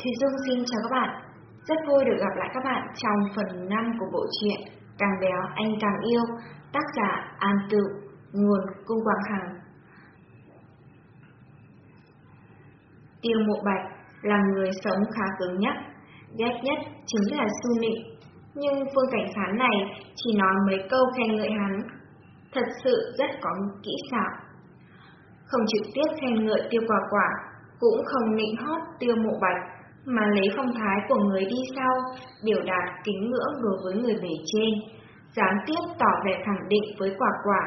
thì Dung xin chào các bạn. Rất vui được gặp lại các bạn trong phần 5 của bộ truyện Càng béo anh càng yêu, tác giả An Tự, nguồn Cung Quảng Hằng. Tiêu Mộ Bạch là người sống khá cứng nhắc, ghét nhất chính là su nịnh. Nhưng Phương Cảnh Khán này chỉ nói mấy câu khen ngợi hắn, thật sự rất có kỹ xảo. Không trực tiếp khen ngợi tiêu quả quả, cũng không nịnh hót tiêu mộ bạch, mà lấy phong thái của người đi sau, biểu đạt kính ngưỡng đối với người bề trên, gián tiếp tỏ vẻ khẳng định với quả quả.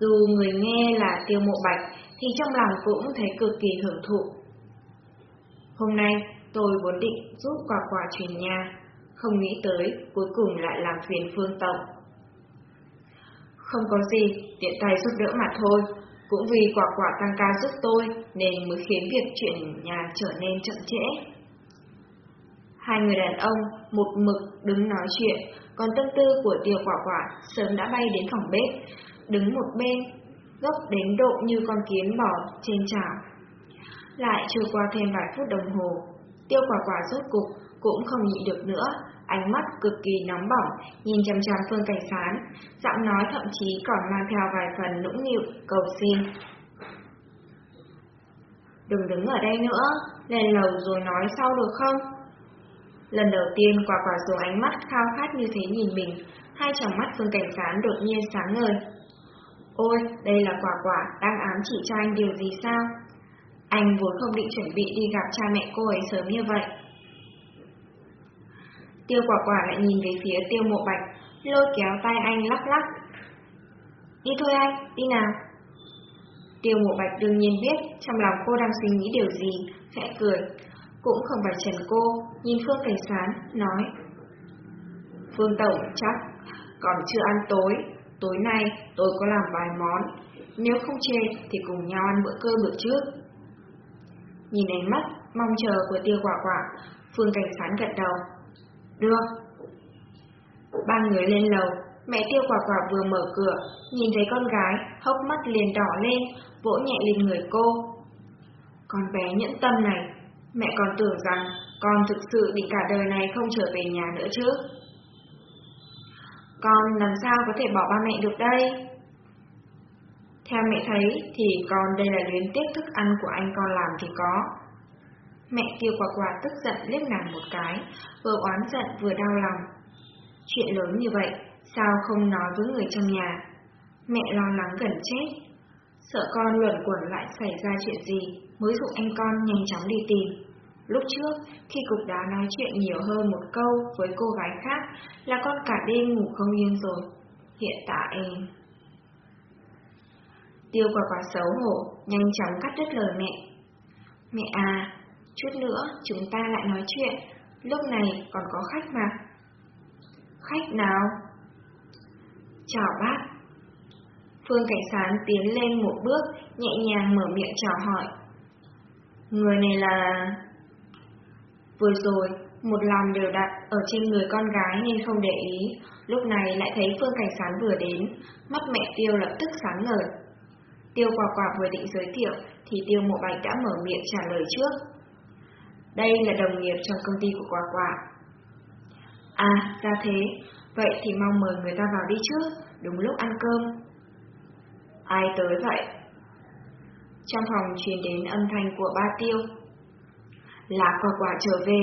Dù người nghe là tiêu mộ bạch, thì trong lòng cũng thấy cực kỳ hưởng thụ. Hôm nay, tôi vốn định giúp quả quả chuyển nhà, không nghĩ tới cuối cùng lại làm phiền phương tổng. Không có gì, tiện tay giúp đỡ mà thôi, cũng vì quả quả tăng ca giúp tôi nên mới khiến việc chuyển nhà trở nên chậm trễ. Hai người đàn ông một mực đứng nói chuyện, còn tâm tư của tiêu quả quả sớm đã bay đến phòng bếp, đứng một bên, gốc đến độ như con kiến bò trên chảo. Lại trôi qua thêm vài phút đồng hồ, tiêu quả quả rốt cục cũng không nhịn được nữa, ánh mắt cực kỳ nóng bỏng, nhìn chằm chằm Phương Cảnh Sán, giọng nói thậm chí còn mang theo vài phần nũng nịu, cầu xin. Đừng đứng ở đây nữa, lên lầu rồi nói sau được không? Lần đầu tiên quả quả dùng ánh mắt khao khát như thế nhìn mình, hai tròng mắt Phương Cảnh Sán đột nhiên sáng ngời. Ôi, đây là quả quả đang ám chỉ cho anh điều gì sao? Anh vốn không định chuẩn bị đi gặp cha mẹ cô ấy sớm như vậy. Tiêu quả quả lại nhìn về phía tiêu mộ bạch, lôi kéo tay anh lắc lắc. Đi thôi anh, đi nào. Tiêu mộ bạch đương nhiên biết trong lòng cô đang suy nghĩ điều gì, khẽ cười. Cũng không phải trần cô, nhìn Phương Cảnh Sán, nói. Phương Tổng chắc, còn chưa ăn tối, tối nay tôi có làm vài món. Nếu không chê thì cùng nhau ăn bữa cơm được trước. Nhìn ánh mắt, mong chờ của tiêu quả quả, Phương Cảnh Sán gật đầu. Được. Ba người lên lầu, mẹ tiêu quả quả vừa mở cửa, nhìn thấy con gái, hốc mắt liền đỏ lên, vỗ nhẹ lên người cô. Con bé nhẫn tâm này, mẹ còn tưởng rằng con thực sự định cả đời này không trở về nhà nữa chứ. Con làm sao có thể bỏ ba mẹ được đây? Theo mẹ thấy thì con đây là luyến tiếc thức ăn của anh con làm thì có. Mẹ tiêu quả quả tức giận liếc nàng một cái, vừa oán giận vừa đau lòng. Chuyện lớn như vậy, sao không nói với người trong nhà? Mẹ lo lắng gần chết. Sợ con luẩn quẩn lại xảy ra chuyện gì, mới dụ anh con nhanh chóng đi tìm. Lúc trước, khi cục đá nói chuyện nhiều hơn một câu với cô gái khác, là con cả đêm ngủ không yên rồi. Hiện tại... Tiêu quả quả xấu hổ, nhanh chóng cắt đứt lời mẹ. Mẹ à, Chút nữa chúng ta lại nói chuyện, lúc này còn có khách mà. Khách nào? Chào bác. Phương Cảnh Sán tiến lên một bước, nhẹ nhàng mở miệng chào hỏi. Người này là... Vừa rồi, một lòng đều đặt ở trên người con gái nên không để ý, lúc này lại thấy Phương Cảnh Sán vừa đến, mắt mẹ Tiêu lập tức sáng ngời. Tiêu quả quả vừa định giới thiệu thì Tiêu Mộ Bạch đã mở miệng trả lời trước. Đây là đồng nghiệp trong công ty của Quả Quả. À, ra thế, vậy thì mong mời người ta vào đi trước, đúng lúc ăn cơm. Ai tới vậy? Trong phòng truyền đến âm thanh của ba tiêu. Là Quả Quả trở về.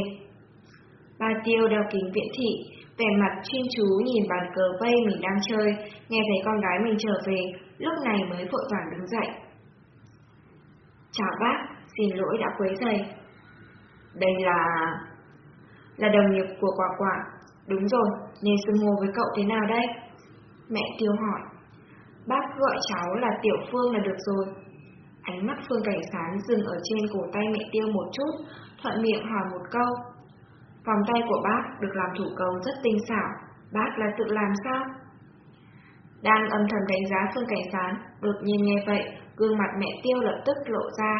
Ba tiêu đeo kính viễn thị, vẻ mặt chuyên chú nhìn bàn cờ vây mình đang chơi, nghe thấy con gái mình trở về, lúc này mới vội vàng đứng dậy. Chào bác, xin lỗi đã quấy rầy. Đây là... Là đồng nghiệp của quả quả. Đúng rồi, nên xưng hô với cậu thế nào đây? Mẹ tiêu hỏi. Bác gọi cháu là Tiểu Phương là được rồi. Ánh mắt Phương Cảnh Sán dừng ở trên cổ tay mẹ tiêu một chút, thuận miệng hỏi một câu. Vòng tay của bác được làm thủ công rất tinh xảo, bác là tự làm sao? Đang âm thầm đánh giá Phương Cảnh Sán, đột nhiên nghe vậy, gương mặt mẹ tiêu lập tức lộ ra,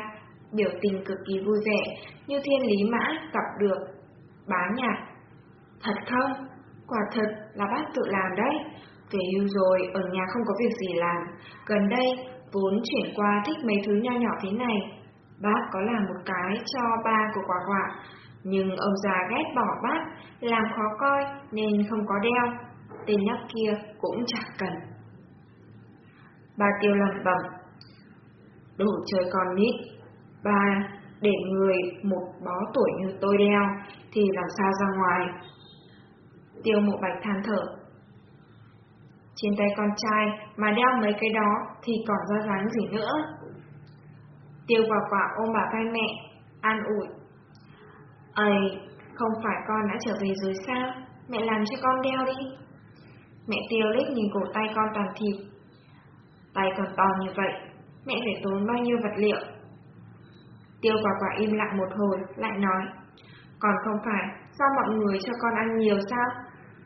biểu tình cực kỳ vui vẻ, như thiên lý mã gặp được. Bá nhạc. Thật không? Quả thật là bác tự làm đấy. Về hưu rồi, ở nhà không có việc gì làm. Gần đây, vốn chuyển qua thích mấy thứ nho nhỏ thế này. Bác có làm một cái cho ba của quả quả, nhưng ông già ghét bỏ bác, làm khó coi nên không có đeo. Tên nhóc kia cũng chẳng cần. Bà tiêu lầm bẩm. Đồ trời còn nít. Ba, để người một bó tuổi như tôi đeo, thì làm sao ra ngoài? Tiêu mộ bạch than thở. Trên tay con trai mà đeo mấy cái đó thì còn ra dáng gì nữa? Tiêu quả quả ôm bà vai mẹ, an ủi. Ây, không phải con đã trở về rồi sao? Mẹ làm cho con đeo đi. Mẹ tiêu lít nhìn cổ tay con toàn thịt. Tay còn to như vậy, mẹ phải tốn bao nhiêu vật liệu? Tiêu quả quả im lặng một hồi, lại nói. Còn không phải, do mọi người cho con ăn nhiều sao?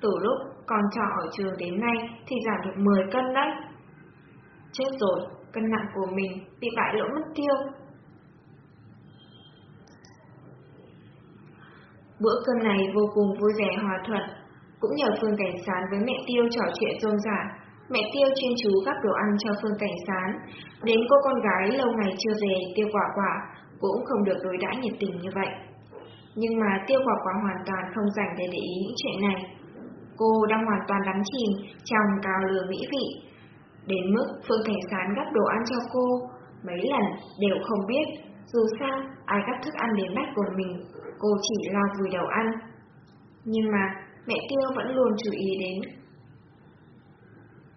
Từ lúc con trọ ở trường đến nay thì giảm được 10 cân đấy. Chết rồi, cân nặng của mình bị bại lỗ mất tiêu. Bữa cơm này vô cùng vui vẻ hòa thuận, cũng nhờ Phương Cảnh Sán với mẹ Tiêu trò chuyện rôm rả. Mẹ Tiêu chuyên chú gắp đồ ăn cho Phương Cảnh Sán. Đến cô con gái lâu ngày chưa về, Tiêu Quả Quả cũng không được đối đãi nhiệt tình như vậy. Nhưng mà Tiêu Quả Quả hoàn toàn không dành để để ý những chuyện này. Cô đang hoàn toàn đắm chìm trong cao lừa mỹ vị. Đến mức Phương Cảnh Sán gắp đồ ăn cho cô, mấy lần đều không biết, dù sao ai gắp thức ăn đến bát của mình, cô chỉ lo vùi đầu ăn. Nhưng mà mẹ Tiêu vẫn luôn chú ý đến.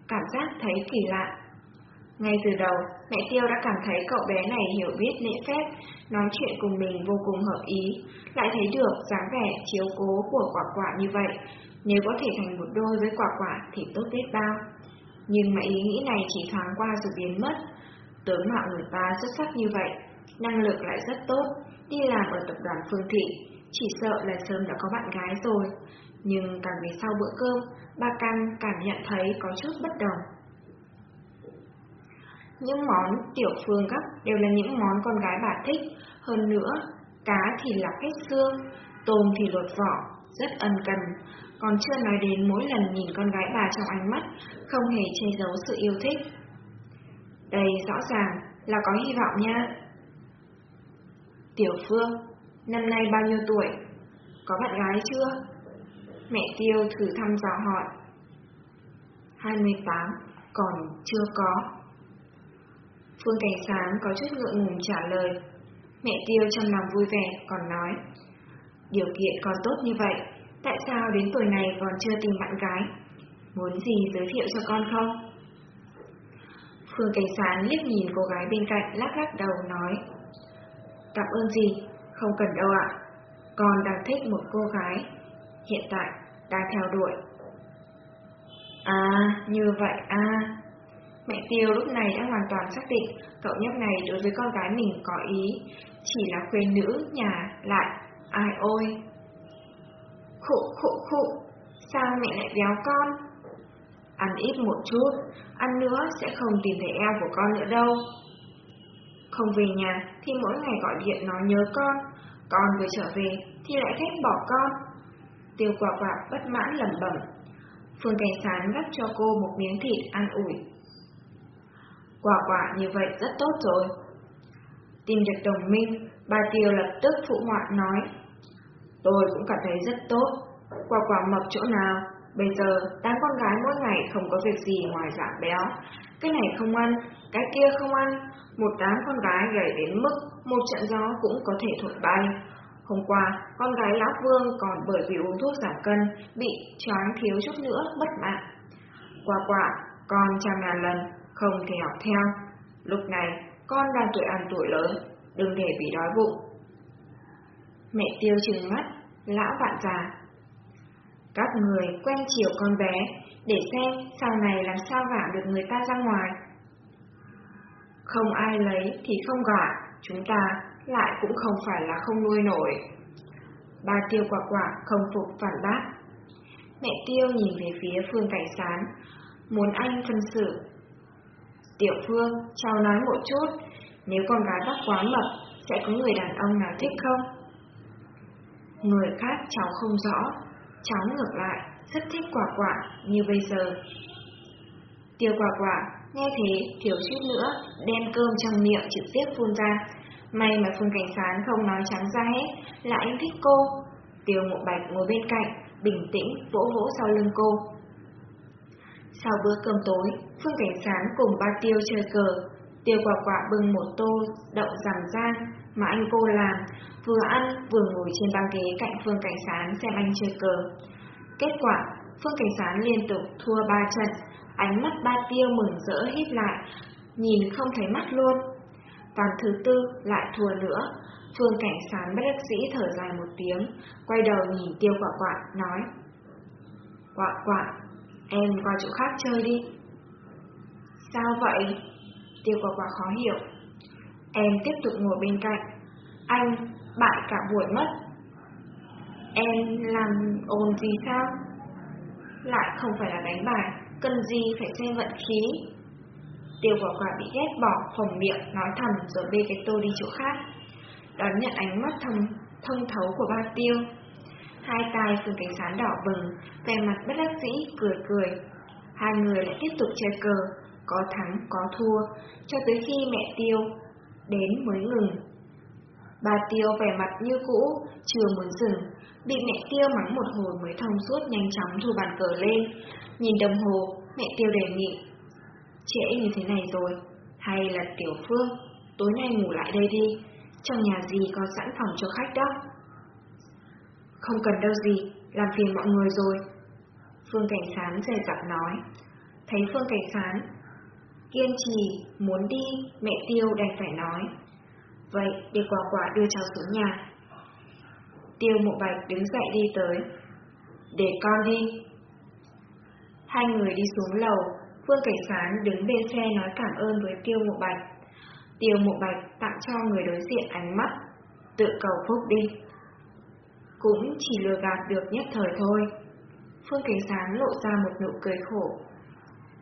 Cảm giác thấy kỳ lạ. Ngay từ đầu, mẹ Tiêu đã cảm thấy cậu bé này hiểu biết lễ phép, nói chuyện cùng mình vô cùng hợp ý, lại thấy được dáng vẻ chiếu cố của quả quả như vậy, nếu có thể thành một đôi với quả quả thì tốt biết bao. Nhưng mà ý nghĩ này chỉ thoáng qua rồi biến mất. Tướng mạo người ta xuất sắc như vậy, năng lực lại rất tốt, đi làm ở tập đoàn Phương Thị, chỉ sợ là sớm đã có bạn gái rồi. Nhưng càng về sau bữa cơm, ba Căn cảm nhận thấy có chút bất đồng. Những món tiểu phương gấp đều là những món con gái bà thích, hơn nữa, cá thì là hết xương, tôm thì lột vỏ, rất ân cần, còn chưa nói đến mỗi lần nhìn con gái bà trong ánh mắt, không hề che giấu sự yêu thích. Đây rõ ràng là có hy vọng nha. Tiểu Phương, năm nay bao nhiêu tuổi? Có bạn gái chưa? Mẹ Tiêu thử thăm dò hỏi. 28, còn chưa có. Phương Cảnh Sáng có chút ngượng ngùng trả lời. Mẹ Tiêu trong lòng vui vẻ còn nói. Điều kiện còn tốt như vậy, tại sao đến tuổi này còn chưa tìm bạn gái? Muốn gì giới thiệu cho con không? Phương Cảnh Sáng liếc nhìn cô gái bên cạnh lắc lắc đầu nói. Cảm ơn gì, không cần đâu ạ. Con đang thích một cô gái, hiện tại đang theo đuổi. À, như vậy à. Mẹ Tiêu lúc này đã hoàn toàn xác định cậu nhóc này đối với con gái mình có ý, chỉ là quê nữ nhà lại, ai ôi. Khụ khụ khụ, sao mẹ lại béo con? Ăn ít một chút, ăn nữa sẽ không tìm thấy eo của con nữa đâu. Không về nhà thì mỗi ngày gọi điện nói nhớ con, con vừa trở về thì lại ghét bỏ con. Tiêu quả quả bất mãn lẩm bẩm. Phương Cảnh Sán gắp cho cô một miếng thịt ăn ủi. Quả quả như vậy rất tốt rồi. Tìm được đồng minh, bà Tiêu lập tức phụ họa nói. Tôi cũng cảm thấy rất tốt. Quả quả mập chỗ nào? Bây giờ, đám con gái mỗi ngày không có việc gì ngoài giảm béo. Cái này không ăn, cái kia không ăn. Một đám con gái gầy đến mức một trận gió cũng có thể thổi bay. Hôm qua, con gái Lão Vương còn bởi vì uống thuốc giảm cân, bị choáng thiếu chút nữa, bất mạng. Quả quả, con trăm ngàn lần, không thể học theo. Lúc này, con đang tuổi ăn tuổi lớn, đừng để bị đói bụng. Mẹ tiêu trừng mắt, lão vạn già. Các người quen chiều con bé, để xem sau này làm sao gả được người ta ra ngoài. Không ai lấy thì không gả, chúng ta lại cũng không phải là không nuôi nổi. Ba tiêu quả quả không phục phản bác. Mẹ tiêu nhìn về phía Phương Cảnh Sán, muốn anh phân xử. Tiểu Phương, cháu nói một chút, nếu con gái bác quá mập, sẽ có người đàn ông nào thích không? Người khác cháu không rõ, cháu ngược lại, rất thích quả quả như bây giờ. Tiêu quả quả, nghe thế thiếu chút nữa, đem cơm trong miệng trực tiếp phun ra. May mà Phương Cảnh Sán không nói trắng ra hết là anh thích cô. Tiêu Mộ Bạch ngồi bên cạnh, bình tĩnh vỗ vỗ sau lưng cô. Sau bữa cơm tối, Phương Cảnh Sán cùng ba Tiêu chơi cờ. Tiêu quả quả bưng một tô đậu rằm rang mà anh cô làm, vừa ăn vừa ngồi trên băng ghế cạnh Phương Cảnh Sán xem anh chơi cờ. Kết quả, Phương Cảnh Sán liên tục thua ba trận, ánh mắt ba Tiêu mừng rỡ hít lại, nhìn không thấy mắt luôn. Ván thứ tư lại thua nữa, Phương Cảnh Sán bất đắc dĩ thở dài một tiếng, quay đầu nhìn Tiêu Quả Quả, nói Quả Quả, em qua chỗ khác chơi đi. Sao vậy? Tiêu Quả Quả khó hiểu. Em tiếp tục ngồi bên cạnh. Anh, bại cả buổi mất. Em làm ồn gì sao? Lại không phải là đánh bài, cần gì phải xem vận khí. Tiêu quả quả bị ghét bỏ, phồng miệng, nói thầm rồi bê cái tô đi chỗ khác. Đón nhận ánh mắt thông, thông thấu của ba tiêu. Hai tay phương cánh sán đỏ bừng, vẻ mặt bất đắc dĩ, cười cười. Hai người lại tiếp tục chơi cờ, có thắng, có thua, cho tới khi mẹ tiêu đến mới ngừng. Bà tiêu vẻ mặt như cũ, chưa muốn dừng, bị mẹ tiêu mắng một hồi mới thông suốt nhanh chóng thu bàn cờ lên. Nhìn đồng hồ, mẹ tiêu đề nghị. Trễ như thế này rồi, hay là Tiểu Phương, tối nay ngủ lại đây đi, trong nhà gì có sẵn phòng cho khách đó. Không cần đâu gì, làm phiền mọi người rồi. Phương Cảnh Sán dè dặt nói. Thấy Phương Cảnh Sán kiên trì, muốn đi, mẹ Tiêu đành phải nói. Vậy, để quả quả đưa cháu xuống nhà. Tiêu mộ bạch đứng dậy đi tới. Để con đi. Hai người đi xuống lầu, Phương Cảnh Sán đứng bên xe nói cảm ơn với Tiêu mộ bạch. Tiêu mộ bạch tặng cho người đối diện ánh mắt, tự cầu phúc đi. Cũng chỉ lừa gạt được nhất thời thôi. Phương Cảnh Sán lộ ra một nụ cười khổ.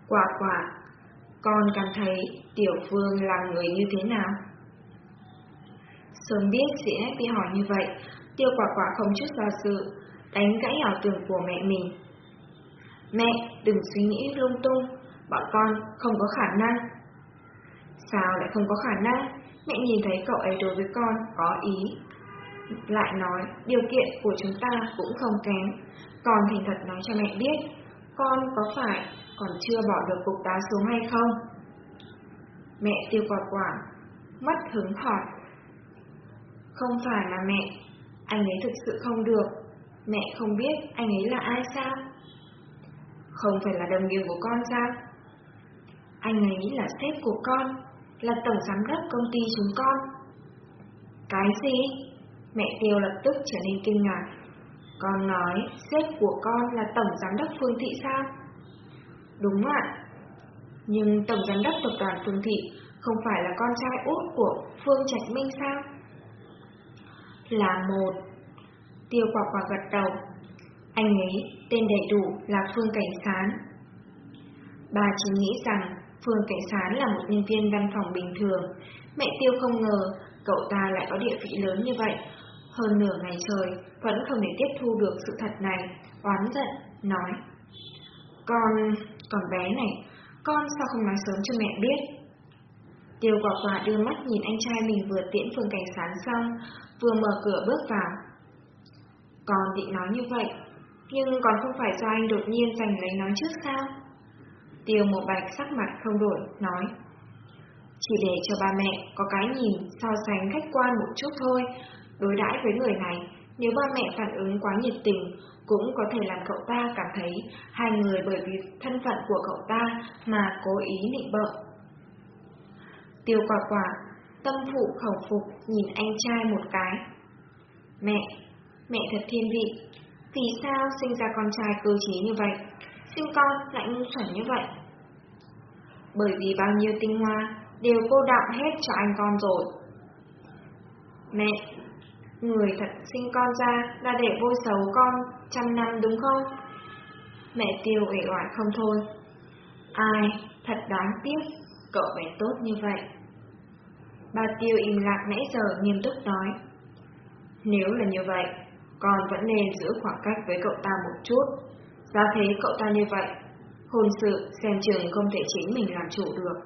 Quả quả, con cảm thấy Tiểu Phương là người như thế nào? Sớm biết dĩ nét đi hỏi như vậy, Tiêu quả quả không chút do sự, đánh gãy ảo tưởng của mẹ mình. Mẹ, đừng suy nghĩ lung tung, bọn con không có khả năng. Sao lại không có khả năng? Mẹ nhìn thấy cậu ấy đối với con có ý. Lại nói, điều kiện của chúng ta cũng không kém. Còn thành thật nói cho mẹ biết, con có phải còn chưa bỏ được cục đá xuống hay không? Mẹ tiêu quả quả, mất hứng hỏi. Không phải là mẹ, anh ấy thực sự không được. Mẹ không biết anh ấy là ai sao? Không phải là đồng nghiệp của con sao? Anh ấy là sếp của con, là tổng giám đốc công ty chúng con. Cái gì? Mẹ Tiêu lập tức trở nên kinh ngạc. Con nói, sếp của con là tổng giám đốc Phương Thị sao? Đúng ạ. Nhưng tổng giám đốc tập đoàn Phương Thị không phải là con trai út của Phương Trạch Minh sao? Là một. Tiêu quả quả gật đầu. Anh ấy, tên đầy đủ là Phương Cảnh Sán. Bà chỉ nghĩ rằng Phương Cảnh Sán là một nhân viên văn phòng bình thường. Mẹ Tiêu không ngờ cậu ta lại có địa vị lớn như vậy. Hơn nửa ngày trời vẫn không thể tiếp thu được sự thật này, oán giận, nói. Con, con bé này, con sao không nói sớm cho mẹ biết? Tiêu quả quả đưa mắt nhìn anh trai mình vừa tiễn Phương Cảnh Sán xong, vừa mở cửa bước vào. Con định nói như vậy, nhưng còn không phải do anh đột nhiên giành lấy nói trước sao? Tiêu một bạch sắc mặt không đổi, nói. Chỉ để cho ba mẹ có cái nhìn so sánh khách quan một chút thôi, đối đãi với người này, nếu ba mẹ phản ứng quá nhiệt tình, cũng có thể làm cậu ta cảm thấy hai người bởi vì thân phận của cậu ta mà cố ý nịnh bợ. Tiêu quả quả, tâm phụ khẩu phục nhìn anh trai một cái. Mẹ, mẹ thật thiên vị, vì sao sinh ra con trai cơ trí như vậy, sinh con lại ngu xuẩn như vậy? Bởi vì bao nhiêu tinh hoa đều cô đọng hết cho anh con rồi. Mẹ, người thật sinh con ra là để vô xấu con trăm năm đúng không? Mẹ tiêu ủy oải không thôi. Ai, thật đáng tiếc, cậu bé tốt như vậy. Bà tiêu im lặng nãy giờ nghiêm túc nói. Nếu là như vậy, con vẫn nên giữ khoảng cách với cậu ta một chút. Giá thế cậu ta như vậy, hôn sự xem chừng không thể chính mình làm chủ được.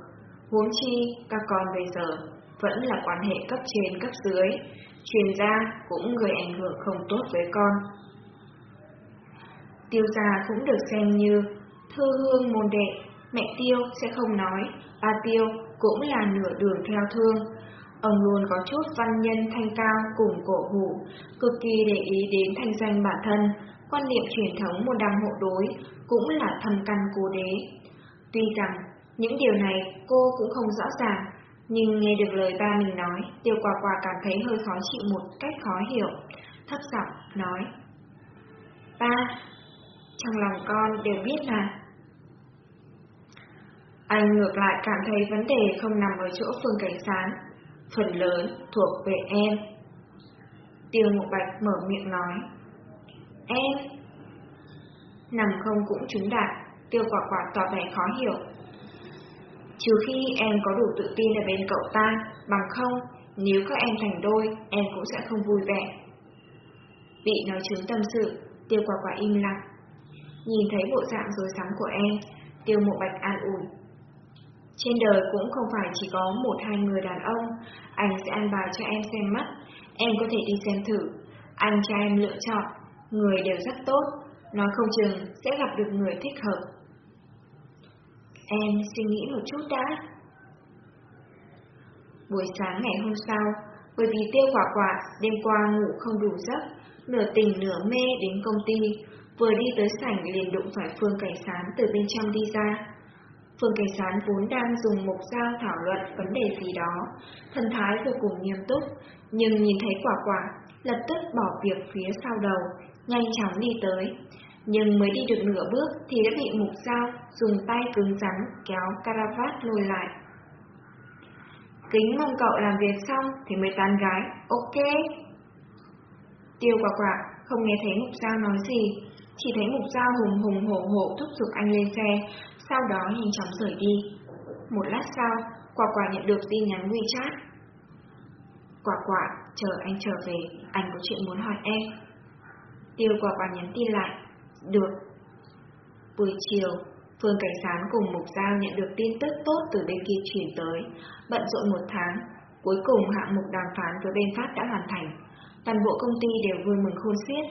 Huống chi, các con bây giờ vẫn là quan hệ cấp trên cấp dưới, chuyên gia cũng người ảnh hưởng không tốt với con. Tiêu gia cũng được xem như thư hương môn đệ, mẹ Tiêu sẽ không nói, ba Tiêu cũng là nửa đường theo thương. Ông luôn có chút văn nhân thanh cao cùng cổ hủ, cực kỳ để ý đến thanh danh bản thân, quan niệm truyền thống môn đăng hộ đối cũng là thầm căn cố đế. Tuy rằng những điều này cô cũng không rõ ràng, nhưng nghe được lời ba mình nói, Tiêu Quả Quả cảm thấy hơi khó chịu một cách khó hiểu, thấp giọng nói: "Ba, trong lòng con đều biết là anh ngược lại cảm thấy vấn đề không nằm ở chỗ Phương Cảnh sáng, phần lớn thuộc về em. Tiêu Mộ Bạch mở miệng nói. Em? Nằm không cũng trúng đạn, Tiêu Quả Quả tỏ vẻ khó hiểu. Trừ khi em có đủ tự tin ở bên cậu ta, bằng không, nếu các em thành đôi, em cũng sẽ không vui vẻ. Bị nói chứng tâm sự, Tiêu Quả Quả im lặng. Nhìn thấy bộ dạng rối rắm của em, Tiêu Mộ Bạch an ủi. Trên đời cũng không phải chỉ có một hai người đàn ông, anh sẽ an bài cho em xem mắt, em có thể đi xem thử. Anh cho em lựa chọn, người đều rất tốt, nói không chừng sẽ gặp được người thích hợp. Em suy nghĩ một chút đã. Buổi sáng ngày hôm sau, bởi vì tiêu quả quả đêm qua ngủ không đủ giấc, nửa tỉnh nửa mê đến công ty, vừa đi tới sảnh liền đụng phải Phương Cảnh Sán từ bên trong đi ra. Phương Cảnh Sán vốn đang dùng mục dao thảo luận vấn đề gì đó, thần thái vô cùng nghiêm túc, nhưng nhìn thấy quả quả, lập tức bỏ việc phía sau đầu, nhanh chóng đi tới. Nhưng mới đi được nửa bước thì đã bị mục dao dùng tay cứng rắn kéo caravat lùi lại. Kính mong cậu làm việc xong thì mới tán gái, ok. Tiêu quả quả không nghe thấy mục dao nói gì, chỉ thấy mục dao hùng hùng hổ hổ thúc giục anh lên xe, sau đó nhanh chóng rời đi. Một lát sau, quả quả nhận được tin nhắn WeChat. Quả quả, chờ anh trở về, anh có chuyện muốn hỏi em. Tiêu quả quả nhắn tin lại. Được. Buổi chiều, Phương Cảnh Sán cùng Mục Giao nhận được tin tức tốt từ bên kia chuyển tới. Bận rộn một tháng, cuối cùng hạng mục đàm phán với bên Pháp đã hoàn thành. Toàn bộ công ty đều vui mừng khôn xiết.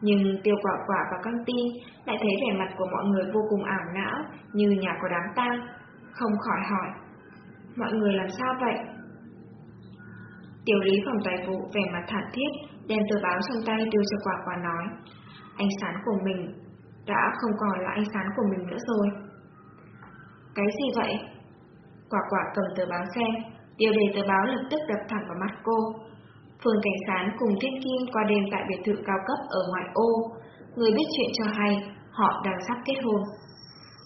Nhưng tiêu quả quả và căng tin lại thấy vẻ mặt của mọi người vô cùng ảo não như nhà có đám tang, không khỏi hỏi. Mọi người làm sao vậy? Tiểu lý phòng tài vụ vẻ mặt thản thiết, đem tờ báo trong tay đưa cho quả quả nói. Ánh sáng của mình đã không còn là ánh sáng của mình nữa rồi. Cái gì vậy? Quả quả cầm tờ báo xem, tiêu đề tờ báo lập tức đập thẳng vào mắt cô. Phương Cảnh Sán cùng Thiên Kim qua đêm tại biệt thự cao cấp ở ngoại ô. Người biết chuyện cho hay, họ đang sắp kết hôn.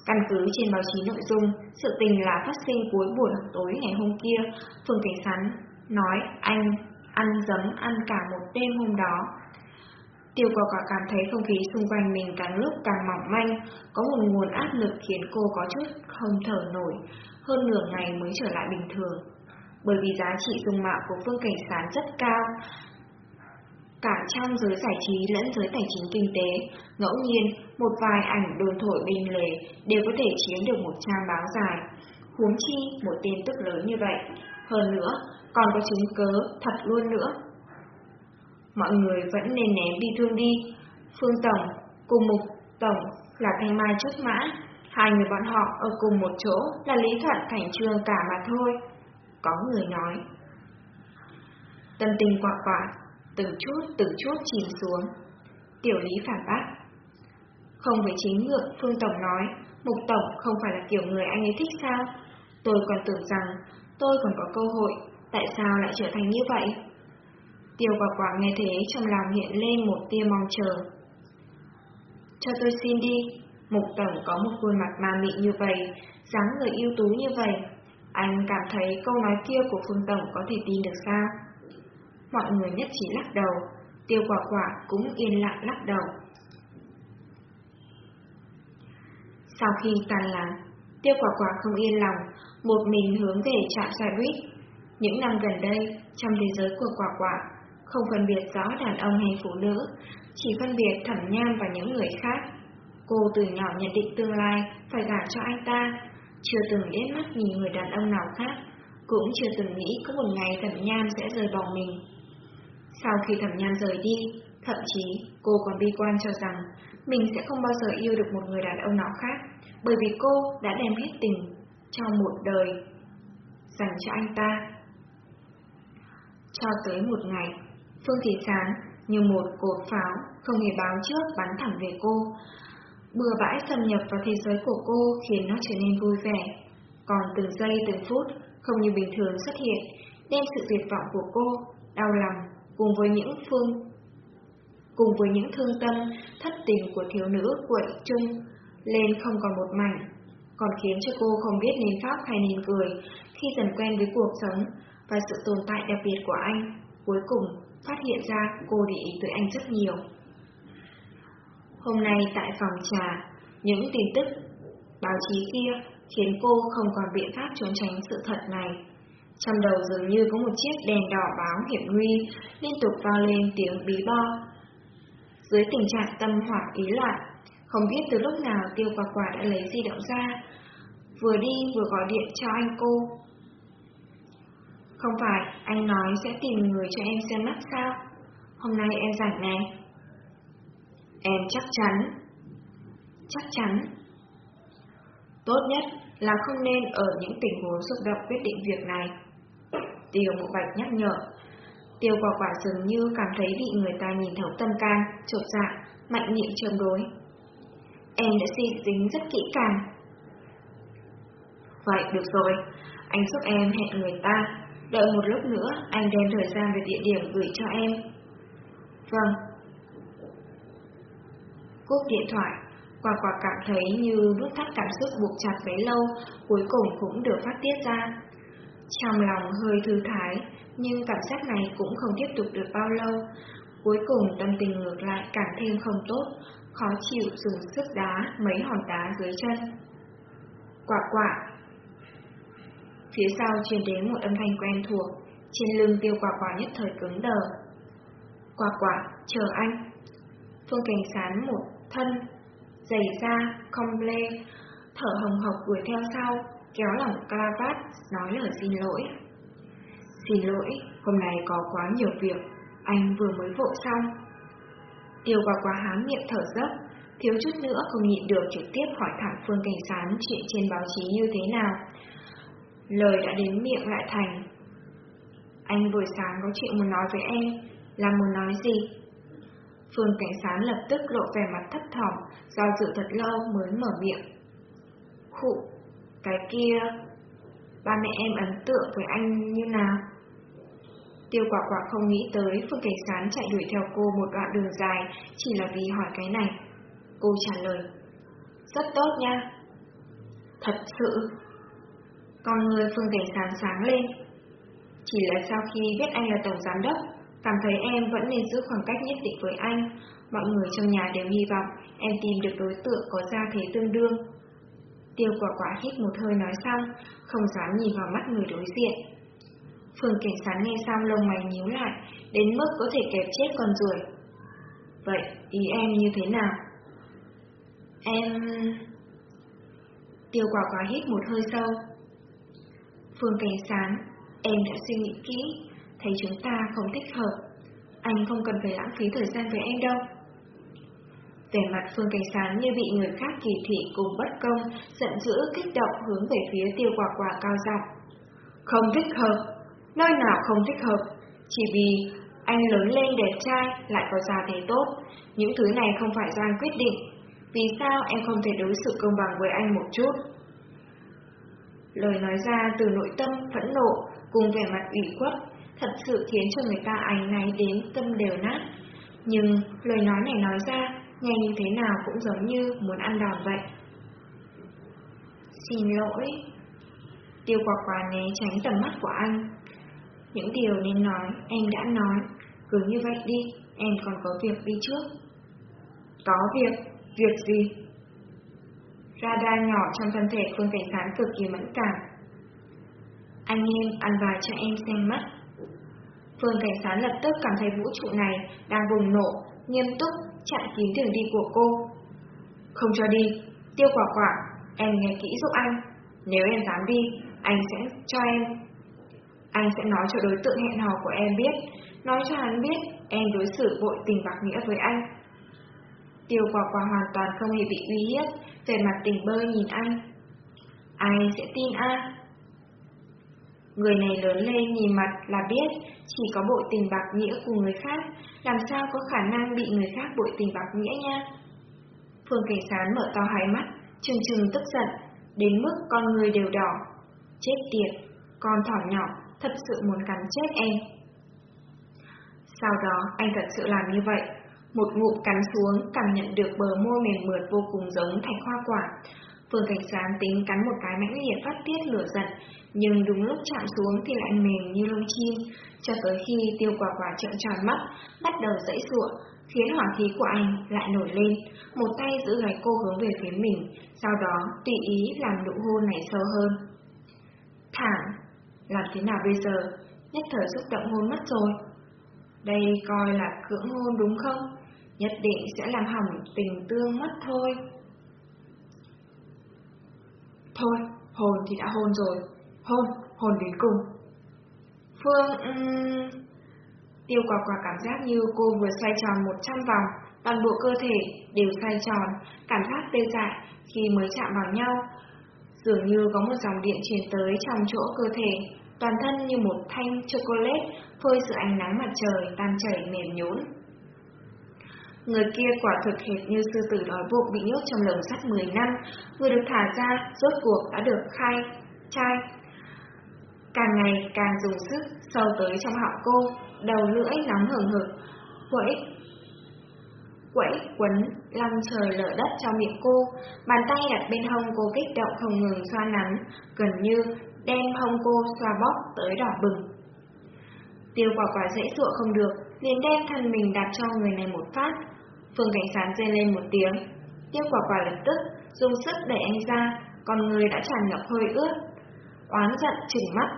Căn cứ trên báo chí nội dung, sự tình là phát sinh cuối buổi tối ngày hôm kia, Phương Cảnh Sán nói anh ăn dấm ăn cả một đêm hôm đó. Tiêu quả quả cảm thấy không khí xung quanh mình càng lúc càng mỏng manh, có một nguồn áp lực khiến cô có chút không thở nổi, hơn nửa ngày mới trở lại bình thường bởi vì giá trị dung mạo của Phương Cảnh Sán rất cao. Cả trong giới giải trí lẫn giới tài chính kinh tế, ngẫu nhiên một vài ảnh đồn thổi bên lề đều có thể chiếm được một trang báo dài. Huống chi một tin tức lớn như vậy, hơn nữa còn có chứng cớ thật luôn nữa. Mọi người vẫn nên ném đi thương đi. Phương Tổng cùng Mục Tổng là thanh mai trúc mã, hai người bọn họ ở cùng một chỗ là lý thuận thành trường cả mà thôi. Có người nói. Tâm tình quả quả, từng chút từng chút chìm xuống. Tiểu lý phản bác. Không phải chính ngược Phương Tổng nói, Mục Tổng không phải là kiểu người anh ấy thích sao? Tôi còn tưởng rằng tôi còn có cơ hội, tại sao lại trở thành như vậy? Tiêu quả quả nghe thế trong lòng hiện lên một tia mong chờ. Cho tôi xin đi, Mục Tổng có một khuôn mặt ma mị như vậy, dáng người ưu tú như vậy, anh cảm thấy câu nói kia của Phương Tổng có thể tin được sao? Mọi người nhất trí lắc đầu, tiêu quả quả cũng yên lặng lắc đầu. Sau khi tan làm, tiêu quả quả không yên lòng, một mình hướng về trạm xe buýt. Những năm gần đây, trong thế giới của quả quả, không phân biệt rõ đàn ông hay phụ nữ, chỉ phân biệt thẩm nham và những người khác. Cô từ nhỏ nhận định tương lai phải gả cho anh ta, chưa từng liếc mắt nhìn người đàn ông nào khác, cũng chưa từng nghĩ có một ngày thẩm nhan sẽ rời bỏ mình. Sau khi thẩm nhan rời đi, thậm chí cô còn bi quan cho rằng mình sẽ không bao giờ yêu được một người đàn ông nào khác, bởi vì cô đã đem hết tình cho một đời dành cho anh ta. Cho tới một ngày, Phương Thị Sáng như một cột pháo không hề báo trước bắn thẳng về cô. Bừa bãi xâm nhập vào thế giới của cô khiến nó trở nên vui vẻ. Còn từng giây từng phút, không như bình thường xuất hiện, đem sự tuyệt vọng của cô, đau lòng, cùng với những phương cùng với những thương tâm, thất tình của thiếu nữ quậy chung, lên không còn một mảnh, còn khiến cho cô không biết nên khóc hay nên cười khi dần quen với cuộc sống và sự tồn tại đặc biệt của anh. Cuối cùng, phát hiện ra cô để ý tới anh rất nhiều. Hôm nay tại phòng trà, những tin tức báo chí kia khiến cô không còn biện pháp trốn tránh sự thật này. Trong đầu dường như có một chiếc đèn đỏ báo hiểm nguy, liên tục vang lên tiếng bí bo. Dưới tình trạng tâm hỏa ý loạn, không biết từ lúc nào tiêu quả quả đã lấy di động ra, vừa đi vừa gọi điện cho anh cô. Không phải, anh nói sẽ tìm người cho em xem mắt sao? Hôm nay em rảnh nè. Em chắc chắn. Chắc chắn. Tốt nhất là không nên ở những tình huống xúc động quyết định việc này. Tiêu Mộ Bạch nhắc nhở. Tiêu quả quả dường như cảm thấy bị người ta nhìn thấu tâm can, trột dạ, mạnh miệng chống đối. Em đã suy tính rất kỹ càng. Vậy được rồi, anh giúp em hẹn người ta. Đợi một lúc nữa, anh đem thời gian và địa điểm gửi cho em. Vâng. Cúp điện thoại, Quả quả cảm thấy như nút thắt cảm xúc buộc chặt bấy lâu, cuối cùng cũng được phát tiết ra. Trong lòng hơi thư thái, nhưng cảm giác này cũng không tiếp tục được bao lâu. Cuối cùng tâm tình ngược lại càng thêm không tốt, khó chịu dùng sức đá mấy hòn đá dưới chân. Quả quả. Phía sau truyền đến một âm thanh quen thuộc, trên lưng tiêu quả quả nhất thời cứng đờ. Quả quả, chờ anh. Phương Cảnh Sán một thân giày da, không lê, thở hồng hộc đuổi theo sau, kéo lỏng cravat, nói lời xin lỗi. Xin lỗi, hôm nay có quá nhiều việc, anh vừa mới vội xong. Tiêu quả quả hám miệng thở dốc, thiếu chút nữa không nhịn được trực tiếp hỏi thẳng Phương Cảnh Sán chuyện trên báo chí như thế nào. Lời đã đến miệng lại thành. Anh buổi sáng có chuyện muốn nói với em, là muốn nói gì? Phương Cảnh Sán lập tức lộ vẻ mặt thấp thỏm, do dự thật lâu mới mở miệng. Khụ, cái kia, ba mẹ em ấn tượng với anh như nào? Tiêu quả quả không nghĩ tới Phương Cảnh Sán chạy đuổi theo cô một đoạn đường dài chỉ là vì hỏi cái này. Cô trả lời, rất tốt nha. Thật sự. Con người Phương Cảnh sáng sáng lên. Chỉ là sau khi biết anh là tổng giám đốc, Cảm thấy em vẫn nên giữ khoảng cách nhất định với anh. Mọi người trong nhà đều hy vọng em tìm được đối tượng có gia thế tương đương. Tiêu quả quả hít một hơi nói xong, không dám nhìn vào mắt người đối diện. Phương cảnh sán nghe xong lông mày nhíu lại, đến mức có thể kẹp chết con ruồi. Vậy, ý em như thế nào? Em... Tiêu quả quả hít một hơi sâu. Phương cảnh sán, em đã suy nghĩ kỹ, thấy chúng ta không thích hợp. Anh không cần phải lãng phí thời gian với em đâu. Vẻ mặt Phương Cảnh Sán như bị người khác kỳ thị cùng bất công, giận dữ kích động hướng về phía tiêu quả quả cao giọng. Không thích hợp, nơi nào không thích hợp, chỉ vì anh lớn lên đẹp trai lại có gia thế tốt, những thứ này không phải do anh quyết định. Vì sao em không thể đối xử công bằng với anh một chút? Lời nói ra từ nội tâm phẫn nộ cùng vẻ mặt ủy khuất thật sự khiến cho người ta ánh náy đến tâm đều nát. Nhưng lời nói này nói ra, nghe như thế nào cũng giống như muốn ăn đòn vậy. Xin lỗi. Tiêu quả quả né tránh tầm mắt của anh. Những điều nên nói, em đã nói. Cứ như vậy đi, em còn có việc đi trước. Có việc? Việc gì? Radar nhỏ trong thân thể Phương Cảnh Sán cực kỳ mẫn cảm. Anh em ăn vào cho em xem mắt. Phương Cảnh Sán lập tức cảm thấy vũ trụ này đang bùng nổ, nghiêm túc, chặn kín đường đi của cô. Không cho đi, tiêu quả quả, em nghe kỹ giúp anh. Nếu em dám đi, anh sẽ cho em. Anh sẽ nói cho đối tượng hẹn hò của em biết, nói cho hắn biết em đối xử bội tình bạc nghĩa với anh. Tiêu quả quả hoàn toàn không hề bị uy hiếp, về mặt tình bơi nhìn anh. Ai sẽ tin a? Người này lớn lên nhìn mặt là biết chỉ có bội tình bạc nghĩa của người khác, làm sao có khả năng bị người khác bội tình bạc nghĩa nha. Phương Cảnh Sán mở to hai mắt, trừng trừng tức giận, đến mức con người đều đỏ. Chết tiệt, con thỏ nhỏ, thật sự muốn cắn chết em. Sau đó, anh thật sự làm như vậy. Một ngụm cắn xuống, cảm nhận được bờ môi mềm mượt vô cùng giống thạch hoa quả. Phương Cảnh Sán tính cắn một cái mãnh liệt phát tiết lửa giận, nhưng đúng lúc chạm xuống thì lại mềm như lông chim, cho tới khi tiêu quả quả trợn tròn mắt, bắt đầu dãy sụa, khiến hỏa khí của anh lại nổi lên, một tay giữ gáy cô hướng về phía mình, sau đó tùy ý làm nụ hôn này sâu hơn. Thẳng, làm thế nào bây giờ? Nhất thời xúc động hôn mất rồi. Đây coi là cưỡng hôn đúng không? Nhất định sẽ làm hỏng tình tương mất thôi. Thôi, hồn thì đã hôn rồi. Hôn, hôn đến cùng. Phương... Um... Tiêu quả quả cảm giác như cô vừa xoay tròn 100 vòng, toàn bộ cơ thể đều xoay tròn, cảm giác tê dại khi mới chạm vào nhau. Dường như có một dòng điện truyền tới trong chỗ cơ thể, toàn thân như một thanh chocolate phơi dưới ánh nắng mặt trời tan chảy mềm nhũn. Người kia quả thực hệt như sư tử đói bụng bị nhốt trong lồng sắt 10 năm, vừa được thả ra, rốt cuộc đã được khai, trai. Càng ngày càng dùng sức sâu tới trong họng cô, đầu lưỡi nóng hừng hực, quẫy, quẫy quấn lăn trời lở đất trong miệng cô, bàn tay đặt bên hông cô kích động không ngừng xoa nắn, gần như đem hông cô xoa bóp tới đỏ bừng. Tiêu quả quả dễ dụa không được, liền đem thân mình đặt cho người này một phát. Phương Cảnh Sán rên lên một tiếng, tiêu quả quả lập tức dùng sức đẩy anh ra, còn người đã tràn ngập hơi ướt. Oán giận chừng mắt.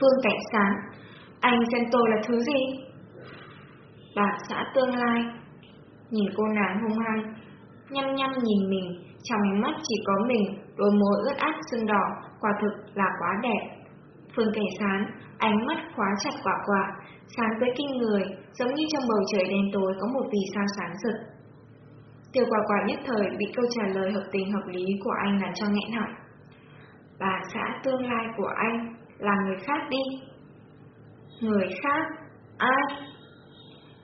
Phương Cảnh Sán, anh xem tôi là thứ gì? Bà xã tương lai. Nhìn cô nàng hung hăng, nhăm nhăm nhìn mình, trong mắt chỉ có mình, đôi môi ướt át sưng đỏ, quả thực là quá đẹp. Phương Cảnh Sán, ánh mắt khóa chặt quả quả, sáng tới kinh người, giống như trong bầu trời đen tối có một vì sao sáng rực. Tiểu quả quả nhất thời bị câu trả lời hợp tình hợp lý của anh làm cho nghẹn họng. Bà xã tương lai của anh là người khác đi. Người khác? Ai?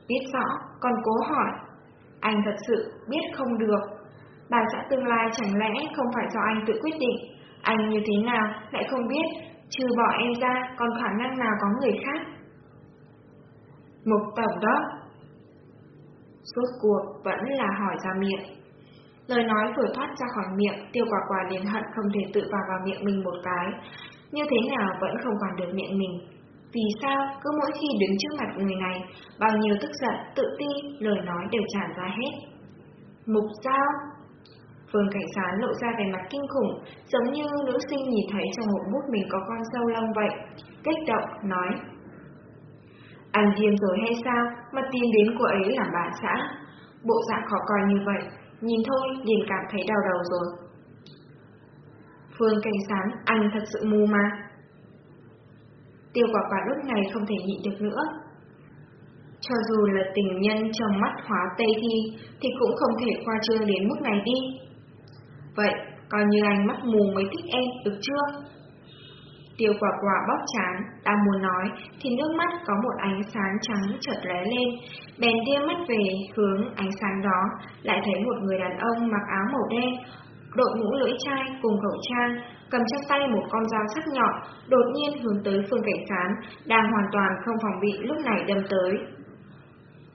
Biết rõ, còn cố hỏi. Anh thật sự biết không được. Bà xã tương lai chẳng lẽ không phải do anh tự quyết định. Anh như thế nào lại không biết, trừ bỏ em ra còn khả năng nào có người khác. Mục tổng đó. Suốt cuộc vẫn là hỏi ra miệng. Lời nói vừa thoát ra khỏi miệng, tiêu quả quả liền hận không thể tự vào vào miệng mình một cái. Như thế nào vẫn không quản được miệng mình. Vì sao cứ mỗi khi đứng trước mặt người này, bao nhiêu tức giận, tự ti, lời nói đều tràn ra hết. Mục sao? Phương Cảnh Sán lộ ra vẻ mặt kinh khủng, giống như nữ sinh nhìn thấy trong hộp bút mình có con sâu lông vậy. Kích động, nói. Anh điên rồi hay sao mà tìm đến cô ấy làm bà xã? Bộ dạng khó coi như vậy, nhìn thôi liền cảm thấy đau đầu rồi. Phương Cảnh Sán, anh thật sự mù mà. Tiêu quả quả lúc này không thể nhịn được nữa. Cho dù là tình nhân trong mắt hóa tây thi, thì cũng không thể khoa trương đến mức này đi. Vậy, coi như anh mắt mù mới thích em, được chưa? Tiêu quả quả bóp chán, đang muốn nói, thì nước mắt có một ánh sáng trắng chợt lóe lên, bèn đưa mắt về hướng ánh sáng đó, lại thấy một người đàn ông mặc áo màu đen, đội mũ lưỡi chai cùng khẩu trang, cầm trong tay một con dao sắc nhọn, đột nhiên hướng tới Phương Cảnh Sán, đang hoàn toàn không phòng bị lúc này đâm tới.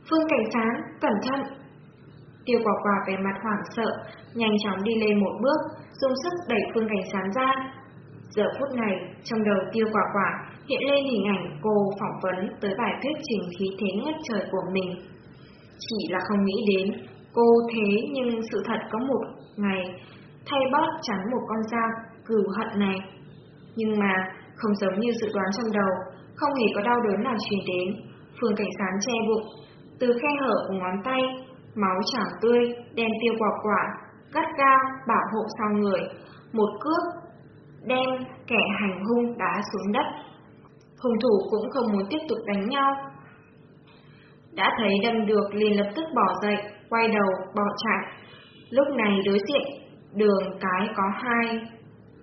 Phương Cảnh Sán, cẩn thận! Tiêu quả quả về mặt hoảng sợ, nhanh chóng đi lên một bước, dùng sức đẩy Phương Cảnh Sán ra. Giờ phút này, trong đầu tiêu quả quả hiện lên hình ảnh cô phỏng vấn tới bài thuyết trình khí thế ngất trời của mình. Chỉ là không nghĩ đến, cô thế nhưng sự thật có một ngày thay bót chắn một con dao cửu hận này. Nhưng mà, không giống như dự đoán trong đầu, không hề có đau đớn nào truyền đến. Phương Cảnh Sán che bụng, từ khe hở của ngón tay, máu chảo tươi, đen tiêu quả quả, gắt gao, bảo hộ sau người, một cước, đem kẻ hành hung đá xuống đất. Hung thủ cũng không muốn tiếp tục đánh nhau. Đã thấy đâm được liền lập tức bỏ dậy, quay đầu, bỏ chạy. Lúc này đối diện, đường cái có hai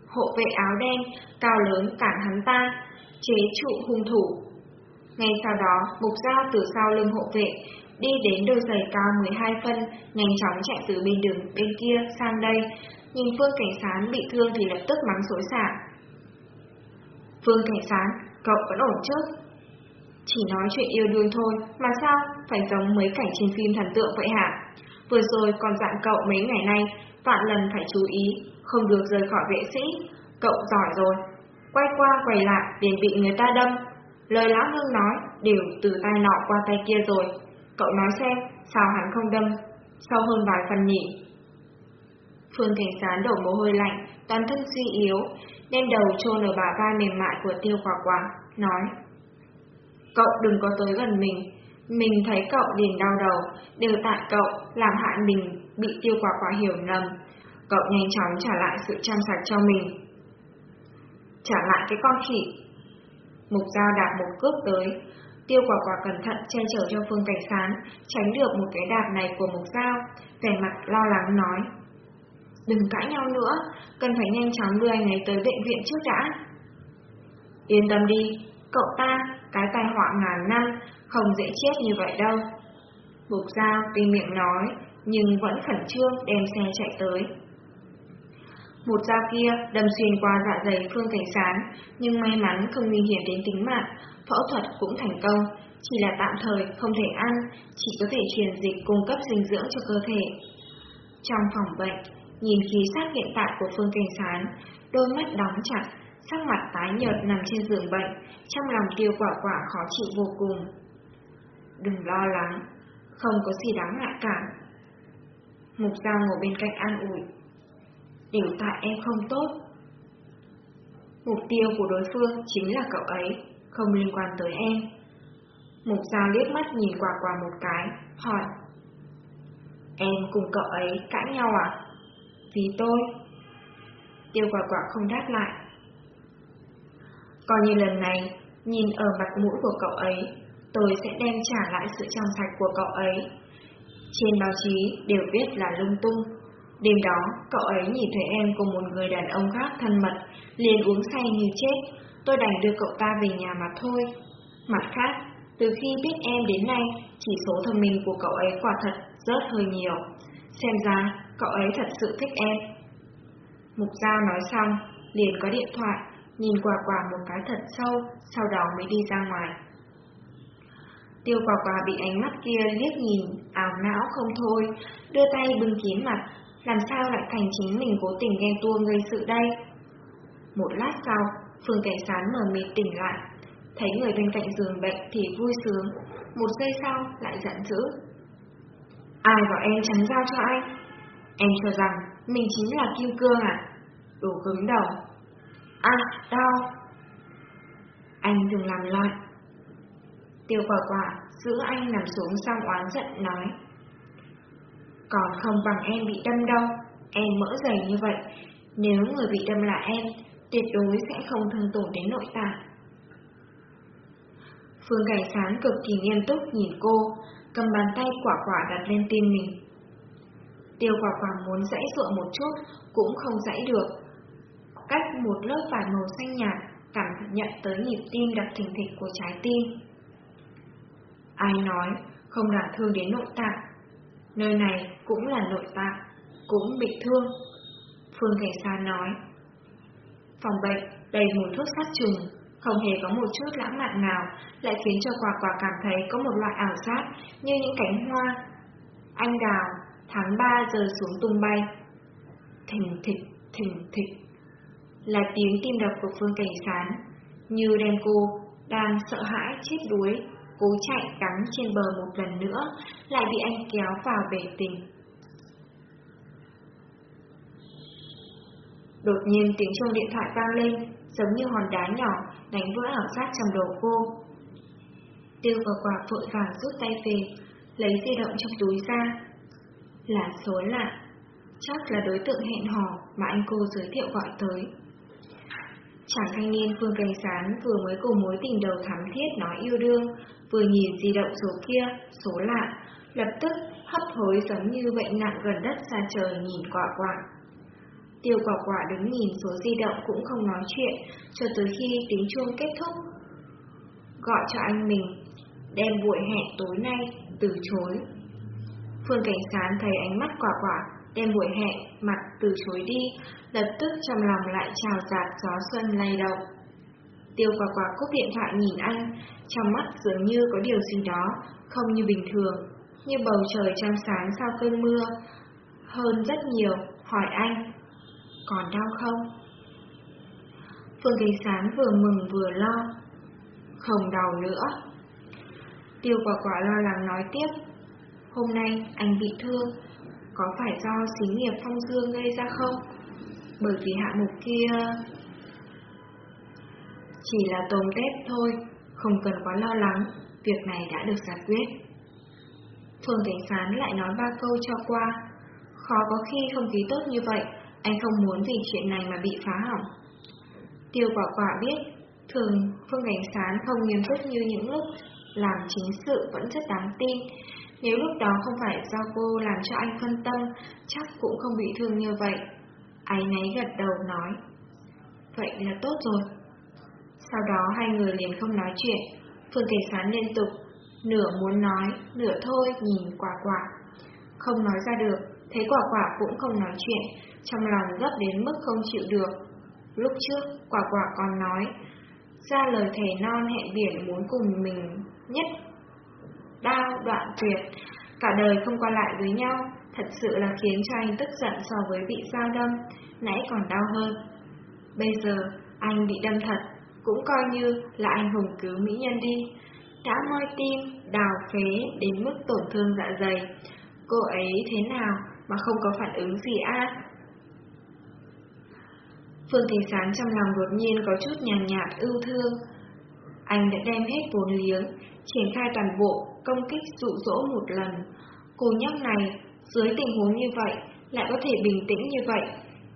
hộ vệ áo đen, cao lớn cản hắn ta, chế trụ hung thủ. Ngay sau đó, mục dao từ sau lưng hộ vệ, đi đến đôi giày cao 12 phân, nhanh chóng chạy từ bên đường bên kia sang đây, nhìn Phương Cảnh Sán bị thương thì lập tức mắng xối xả. Phương Cảnh Sán, cậu vẫn ổn chứ? Chỉ nói chuyện yêu đương thôi, mà sao phải giống mấy cảnh trên phim thần tượng vậy hả? Vừa rồi còn dặn cậu mấy ngày nay, vạn lần phải chú ý, không được rời khỏi vệ sĩ. Cậu giỏi rồi. Quay qua quay lại, liền bị người ta đâm. Lời lão hương nói đều từ tay nọ qua tay kia rồi. Cậu nói xem, sao hắn không đâm, sâu hơn vài phần nhỉ? Phương Cảnh Sán đổ mồ hôi lạnh, toàn thân suy yếu, đem đầu chôn ở bả vai mềm mại của tiêu quả quả, nói. Cậu đừng có tới gần mình, mình thấy cậu liền đau đầu, đều tại cậu làm hại mình bị tiêu quả quả hiểu lầm. Cậu nhanh chóng trả lại sự chăm sạch cho mình. Trả lại cái con khỉ. Mục dao đạp một cước tới, tiêu quả quả cẩn thận che chở cho Phương Cảnh Sán, tránh được một cái đạp này của Mộc dao, vẻ mặt lo lắng nói. Đừng cãi nhau nữa, cần phải nhanh chóng đưa anh ấy tới bệnh viện trước đã. Yên tâm đi, cậu ta, cái tai họa ngàn năm, không dễ chết như vậy đâu. Bục dao tuy miệng nói, nhưng vẫn khẩn trương đem xe chạy tới. Một dao kia đâm xuyên qua dạ dày Phương Cảnh Sán, nhưng may mắn không nguy hiểm đến tính mạng, phẫu thuật cũng thành công, chỉ là tạm thời không thể ăn, chỉ có thể truyền dịch cung cấp dinh dưỡng cho cơ thể. Trong phòng bệnh, nhìn khí sắc hiện tại của Phương Cảnh Sán, đôi mắt đóng chặt, sắc mặt tái nhợt nằm trên giường bệnh, trong lòng tiêu quả quả khó chịu vô cùng. Đừng lo lắng, không có gì đáng ngại cả. Mục Giao ngồi bên cạnh an ủi. Điều tại em không tốt. Mục tiêu của đối phương chính là cậu ấy, không liên quan tới em. Mục Giao liếc mắt nhìn quả quả một cái, hỏi. Em cùng cậu ấy cãi nhau à? Vì tôi. Tiêu quả quả không đáp lại. Coi như lần này, nhìn ở mặt mũi của cậu ấy, tôi sẽ đem trả lại sự trong sạch của cậu ấy. Trên báo chí đều viết là lung tung. Đêm đó, cậu ấy nhìn thấy em cùng một người đàn ông khác thân mật, liền uống say như chết. Tôi đành đưa cậu ta về nhà mà thôi. Mặt khác, từ khi biết em đến nay, chỉ số thông minh của cậu ấy quả thật rớt hơi nhiều. Xem ra, cậu ấy thật sự thích em. Mục Giao nói xong, liền có điện thoại, nhìn quả quả một cái thật sâu, sau đó mới đi ra ngoài. Tiêu quả quả bị ánh mắt kia liếc nhìn, ảo não không thôi, đưa tay bưng kín mặt, làm sao lại thành chính mình cố tình ghen tuông gây sự đây? Một lát sau, Phương Cảnh Sán mở mịt tỉnh lại, thấy người bên cạnh giường bệnh thì vui sướng, một giây sau lại giận dữ. Ai bảo em chắn giao cho anh? Em cho rằng mình chính là kim cương à? Đồ cứng đầu. À, đau. Anh đừng làm loạn. Tiêu quả quả giữ anh nằm xuống xong oán giận nói. Còn không bằng em bị đâm đâu, em mỡ dày như vậy, nếu người bị đâm là em, tuyệt đối sẽ không thương tổn đến nội tạng. Phương Cảnh sáng cực kỳ nghiêm túc nhìn cô, cầm bàn tay quả quả đặt lên tim mình. Tiêu quả quả muốn dãy dụa một chút, cũng không dãy được. Cách một lớp vải màu xanh nhạt, cảm nhận tới nhịp tim đập thình thịch của trái tim. Ai nói không làm thương đến nội tạng? Nơi này cũng là nội tạng, cũng bị thương. Phương Cảnh sáng nói. Phòng bệnh đầy mùi thuốc sát trùng, không hề có một chút lãng mạn nào, lại khiến cho quả quả cảm thấy có một loại ảo giác như những cánh hoa. Anh đào, tháng 3 giờ xuống tung bay. Thình thịch, thình thịch. Là tiếng tim đập của Phương Cảnh Sán, như đem cô đang sợ hãi chết đuối cố chạy cắn trên bờ một lần nữa, lại bị anh kéo vào bể tình. Đột nhiên tiếng chuông điện thoại vang lên, giống như hòn đá nhỏ đánh vỡ ảo giác trong đầu cô. Tiêu quả quả vội vàng rút tay về, lấy di động trong túi ra. Là số lạ, chắc là đối tượng hẹn hò mà anh cô giới thiệu gọi tới. Chàng thanh niên Phương Cảnh Sán vừa mới cùng mối tình đầu thắm thiết nói yêu đương, vừa nhìn di động số kia, số lạ, lập tức hấp hối giống như bệnh nặng gần đất xa trời nhìn quả quả. Tiêu quả quả đứng nhìn số di động cũng không nói chuyện, cho tới khi tiếng chuông kết thúc. Gọi cho anh mình, đem buổi hẹn tối nay, từ chối. Phương Cảnh Sán thấy ánh mắt quả quả, đem buổi hẹn, mặt từ chối đi, lập tức trong lòng lại trào dạt gió xuân lay động. Tiêu quả quả cúp điện thoại nhìn anh, trong mắt dường như có điều gì đó, không như bình thường, như bầu trời trong sáng sau cơn mưa. Hơn rất nhiều, hỏi anh, còn đau không? Phương Thế Sán vừa mừng vừa lo, không đau nữa. Tiêu quả quả lo lắng nói tiếp, hôm nay anh bị thương, có phải do xí nghiệp phong dương gây ra không? Bởi vì hạ mục kia... Chỉ là tôm tép thôi, không cần quá lo lắng, việc này đã được giải quyết. Phương Cảnh Sán lại nói ba câu cho qua. Khó có khi không khí tốt như vậy, anh không muốn vì chuyện này mà bị phá hỏng. Tiêu quả quả biết, thường Phương Cảnh Sán không nghiêm túc như những lúc làm chính sự vẫn rất đáng tin. Nếu lúc đó không phải do cô làm cho anh phân tâm, chắc cũng không bị thương như vậy. Ái náy gật đầu nói. Vậy là tốt rồi. Sau đó hai người liền không nói chuyện. Phương Cảnh Sán liên tục, nửa muốn nói, nửa thôi nhìn quả quả. Không nói ra được, thấy quả quả cũng không nói chuyện, trong lòng gấp đến mức không chịu được. Lúc trước, quả quả còn nói, ra lời thề non hẹn biển muốn cùng mình nhất đao đoạn tuyệt, cả đời không qua lại với nhau, thật sự là khiến cho anh tức giận so với bị dao đâm, nãy còn đau hơn. Bây giờ, anh bị đâm thật, cũng coi như là anh hùng cứu mỹ nhân đi. Đã moi tim, đào phế đến mức tổn thương dạ dày. Cô ấy thế nào mà không có phản ứng gì à? Phương Thế Sán trong lòng đột nhiên có chút nhàn nhạt, nhạt ưu thương. Anh đã đem hết vốn liếng, triển khai toàn bộ, công kích dụ dỗ một lần. Cô nhóc này, dưới tình huống như vậy, lại có thể bình tĩnh như vậy.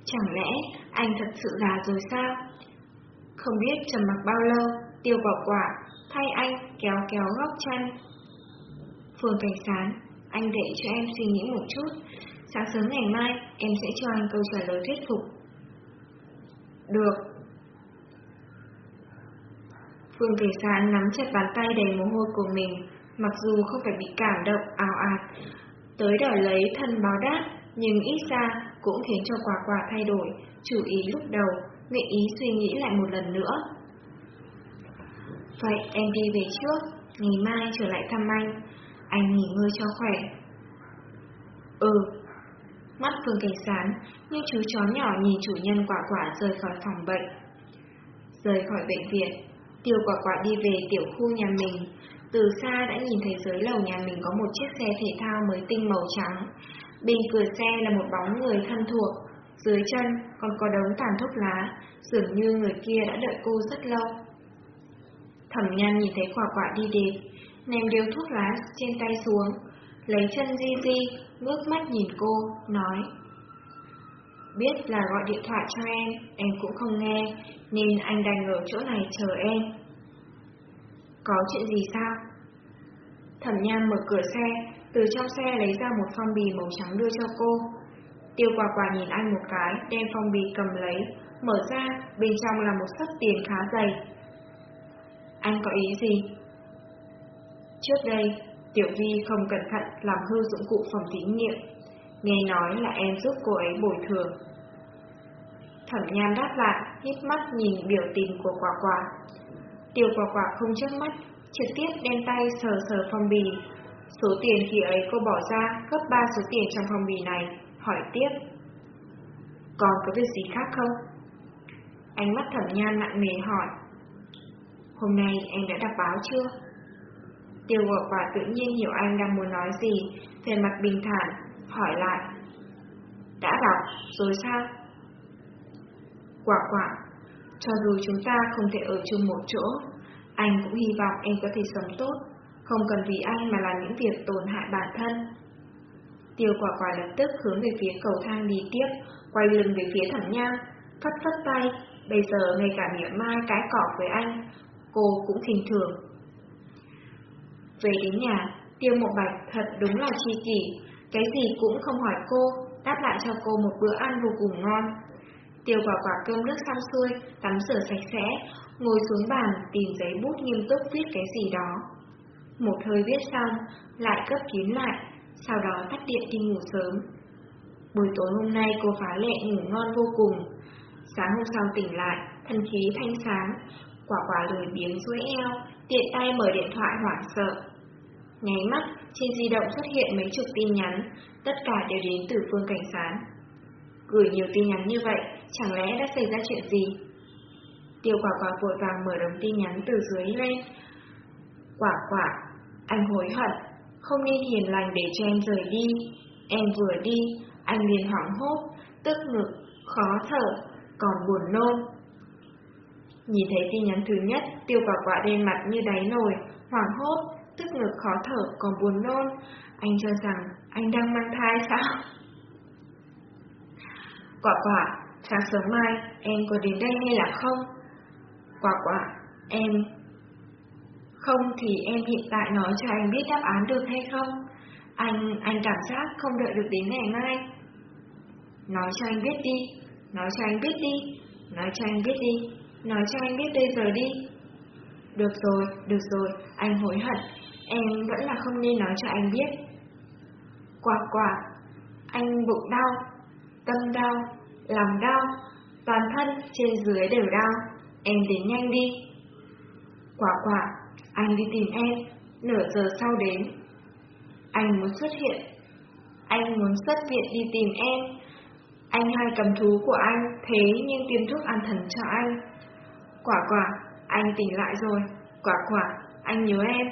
Chẳng lẽ anh thật sự già rồi sao? Không biết trầm mặc bao lâu, tiêu bỏ quả, thay anh kéo kéo góc chân. Phương Cảnh Sán, anh để cho em suy nghĩ một chút. Sáng sớm ngày mai, em sẽ cho anh câu trả lời thuyết phục. Được. Phương Thế Sán nắm chặt bàn tay đầy mồ hôi của mình, mặc dù không phải bị cảm động ảo ạt, tới đòi lấy thân báo đáp, nhưng ít ra cũng khiến cho quả quả thay đổi, chủ ý lúc đầu, nguyện ý suy nghĩ lại một lần nữa. Vậy em đi về trước, ngày mai trở lại thăm anh, anh nghỉ ngơi cho khỏe. Ừ, Mắt Phương Cảnh Sán như chú chó nhỏ nhìn chủ nhân quả quả rời khỏi phòng bệnh. Rời khỏi bệnh viện, tiêu quả quả đi về tiểu khu nhà mình. Từ xa đã nhìn thấy dưới lầu nhà mình có một chiếc xe thể thao mới tinh màu trắng. Bên cửa xe là một bóng người thân thuộc, dưới chân còn có đống tàn thuốc lá, dường như người kia đã đợi cô rất lâu. Thẩm nhan nhìn thấy quả quả đi đến, ném điếu thuốc lá trên tay xuống, lấy chân di di, ngước mắt nhìn cô, nói Biết là gọi điện thoại cho em, em cũng không nghe, nên anh đành ở chỗ này chờ em. Có chuyện gì sao? Thẩm Nham mở cửa xe, từ trong xe lấy ra một phong bì màu trắng đưa cho cô. Tiêu quả quả nhìn anh một cái, đem phong bì cầm lấy, mở ra, bên trong là một sấp tiền khá dày. Anh có ý gì? Trước đây, Tiểu Vi không cẩn thận làm hư dụng cụ phòng thí nghiệm. Nghe nói là em giúp cô ấy bồi thường. Thẩm Nhan đáp lại, hít mắt nhìn biểu tình của quả quả. Tiểu quả quả không chớp mắt, trực tiếp đem tay sờ sờ phong bì. Số tiền khi ấy cô bỏ ra gấp 3 số tiền trong phong bì này, hỏi tiếp. Còn có việc gì khác không? Ánh mắt thẩm nhan nặng nề hỏi. Hôm nay em đã đọc báo chưa? Tiêu quả quả tự nhiên hiểu anh đang muốn nói gì, về mặt bình thản, hỏi lại. Đã đọc, rồi sao? Quả quả, cho dù chúng ta không thể ở chung một chỗ, anh cũng hy vọng em có thể sống tốt, không cần vì anh mà làm những việc tổn hại bản thân. Tiêu quả quả lập tức hướng về phía cầu thang đi tiếp, quay lưng về phía thẳng nhang, phất phất tay, Bây giờ ngay cả mỉa mai cái cỏ với anh, cô cũng khinh thường. Về đến nhà, tiêu một bạch thật đúng là chi kỷ, cái gì cũng không hỏi cô, đáp lại cho cô một bữa ăn vô cùng ngon. Tiêu quả quả cơm nước xong xuôi, tắm rửa sạch sẽ, ngồi xuống bàn tìm giấy bút nghiêm túc viết cái gì đó. Một hơi viết xong, lại cấp kín lại, sau đó tắt điện đi ngủ sớm. Buổi tối hôm nay cô phá lệ ngủ ngon vô cùng. Sáng hôm sau tỉnh lại, thân khí thanh sáng, quả quả lười biếng duỗi eo, tiện tay mở điện thoại hoảng sợ. Nháy mắt, trên di động xuất hiện mấy chục tin nhắn, tất cả đều đến từ phương cảnh sán. Gửi nhiều tin nhắn như vậy, chẳng lẽ đã xảy ra chuyện gì? Tiêu quả quả vội vàng mở đồng tin nhắn từ dưới lên. Quả quả, anh hối hận, không nên hiền lành để cho em rời đi. Em vừa đi, anh liền hoảng hốt, tức ngực, khó thở, còn buồn nôn. Nhìn thấy tin nhắn thứ nhất, tiêu quả quả đen mặt như đáy nồi, hoảng hốt, tức ngực khó thở, còn buồn nôn. Anh cho rằng anh đang mang thai sao? Quả quả, sáng sớm mai em có đến đây hay là không? Quả quả, em... Không thì em hiện tại nói cho anh biết đáp án được hay không? Anh, anh cảm giác không đợi được đến ngày mai. Nói cho anh biết đi, nói cho anh biết đi, nói cho anh biết đi, nói cho anh biết bây giờ đi. Được rồi, được rồi, anh hối hận, em vẫn là không nên nói cho anh biết. Quả quả, anh bụng đau, tâm đau, lòng đau, toàn thân trên dưới đều đau, em đến nhanh đi. Quả quả, anh đi tìm em, nửa giờ sau đến. Anh muốn xuất hiện, anh muốn xuất hiện đi tìm em. Anh hai cầm thú của anh, thế nhưng tiêm thuốc an thần cho anh. Quả quả, anh tỉnh lại rồi, quả quả, anh nhớ em.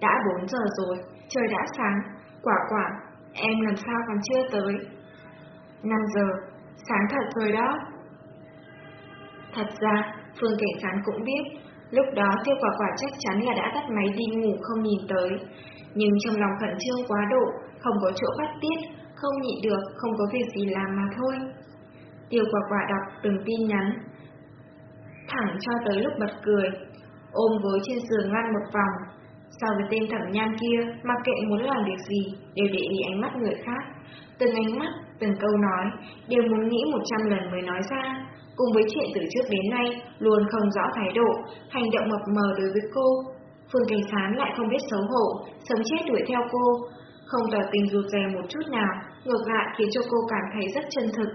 Đã 4 giờ rồi, trời đã sáng, quả quả, em làm sao còn chưa tới. 5 giờ, sáng thật rồi đó. Thật ra, Phương Cảnh Sán cũng biết, lúc đó tiêu quả quả chắc chắn là đã tắt máy đi ngủ không nhìn tới. Nhưng trong lòng khẩn trương quá độ, không có chỗ phát tiết, không nhịn được, không có việc gì làm mà thôi. Tiêu quả quả đọc từng tin nhắn, thẳng cho tới lúc bật cười, ôm gối trên giường lăn một vòng. So với tên thẩm nham kia, mặc kệ muốn làm việc gì, đều để ý ánh mắt người khác. Từng ánh mắt, từng câu nói, đều muốn nghĩ một trăm lần mới nói ra. Cùng với chuyện từ trước đến nay, luôn không rõ thái độ, hành động mập mờ đối với cô. Phương Cảnh Sán lại không biết xấu hổ, sống chết đuổi theo cô, không tỏ tình rụt rè một chút nào, ngược lại khiến cho cô cảm thấy rất chân thực.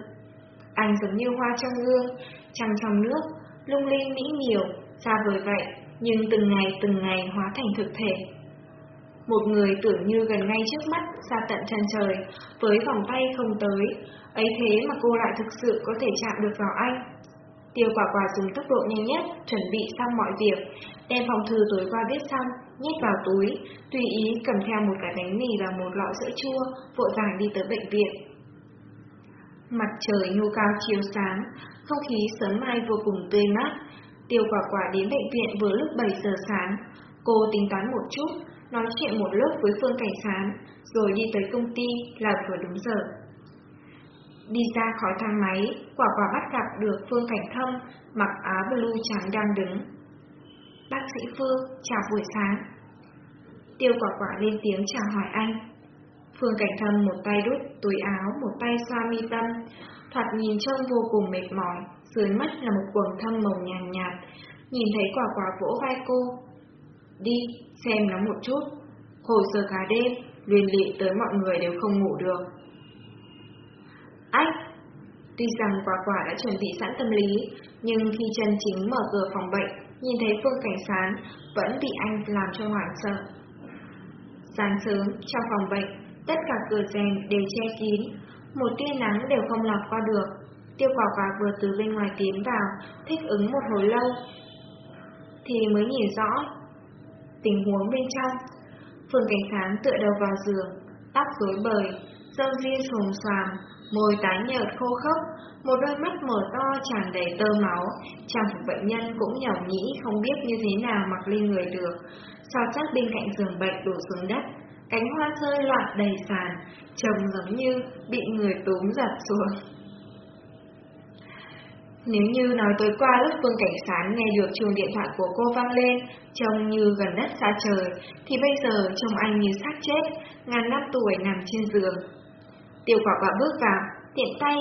Anh giống như hoa trong gương, trăng trong nước, lung linh mỹ miều, xa vời vậy, nhưng từng ngày từng ngày hóa thành thực thể. Một người tưởng như gần ngay trước mắt, xa tận chân trời, với vòng tay không tới, ấy thế mà cô lại thực sự có thể chạm được vào anh. Tiêu quả quả dùng tốc độ nhanh nhất, chuẩn bị xong mọi việc, đem phòng thư tối qua viết xong, nhét vào túi, tùy ý cầm theo một cái bánh mì và một lọ sữa chua, vội vàng đi tới bệnh viện. Mặt trời nhô cao chiếu sáng, không khí sớm mai vô cùng tươi mát. Tiêu quả quả đến bệnh viện vừa lúc 7 giờ sáng. Cô tính toán một chút, nói chuyện một lúc với Phương Cảnh Sán, rồi đi tới công ty là vừa đúng giờ. Đi ra khỏi thang máy, quả quả bắt gặp được Phương Cảnh Thâm mặc áo blue trắng đang đứng. Bác sĩ Phương, chào buổi sáng. Tiêu quả quả lên tiếng chào hỏi anh. Phương Cảnh Thâm một tay đút túi áo, một tay xoa mi tâm, thoạt nhìn trông vô cùng mệt mỏi, dưới mắt là một quần thâm màu nhàn nhạt, nhìn thấy quả quả vỗ vai cô. Đi, xem nó một chút. Hồi giờ cả đêm, liên lị tới mọi người đều không ngủ được. Ách! Tuy rằng quả quả đã chuẩn bị sẵn tâm lý, nhưng khi chân chính mở cửa phòng bệnh, nhìn thấy Phương Cảnh Sán, vẫn bị anh làm cho hoảng sợ. Sáng sớm, trong phòng bệnh, tất cả cửa rèm đều che kín, một tia nắng đều không lọt qua được. Tiêu quả quả vừa từ bên ngoài tiến vào, thích ứng một hồi lâu, thì mới nhìn rõ tình huống bên trong. Phương Cảnh Sán tựa đầu vào giường, tóc rối bời, râu ria xồm xoàm, môi tái nhợt khô khốc, một đôi mắt mở to tràn đầy tơ máu, trang phục bệnh nhân cũng nhỏ nhĩ không biết như thế nào mặc lên người được. So chắc bên cạnh giường bệnh đổ xuống đất, cánh hoa rơi loạn đầy sàn, trông giống như bị người túm giật xuống. Nếu như nói tối qua lúc Phương Cảnh Sán nghe được chuông điện thoại của cô vang lên, trông như gần đất xa trời, thì bây giờ trông anh như xác chết, ngàn năm tuổi nằm trên giường. Tiêu quả quả bước vào, tiện tay,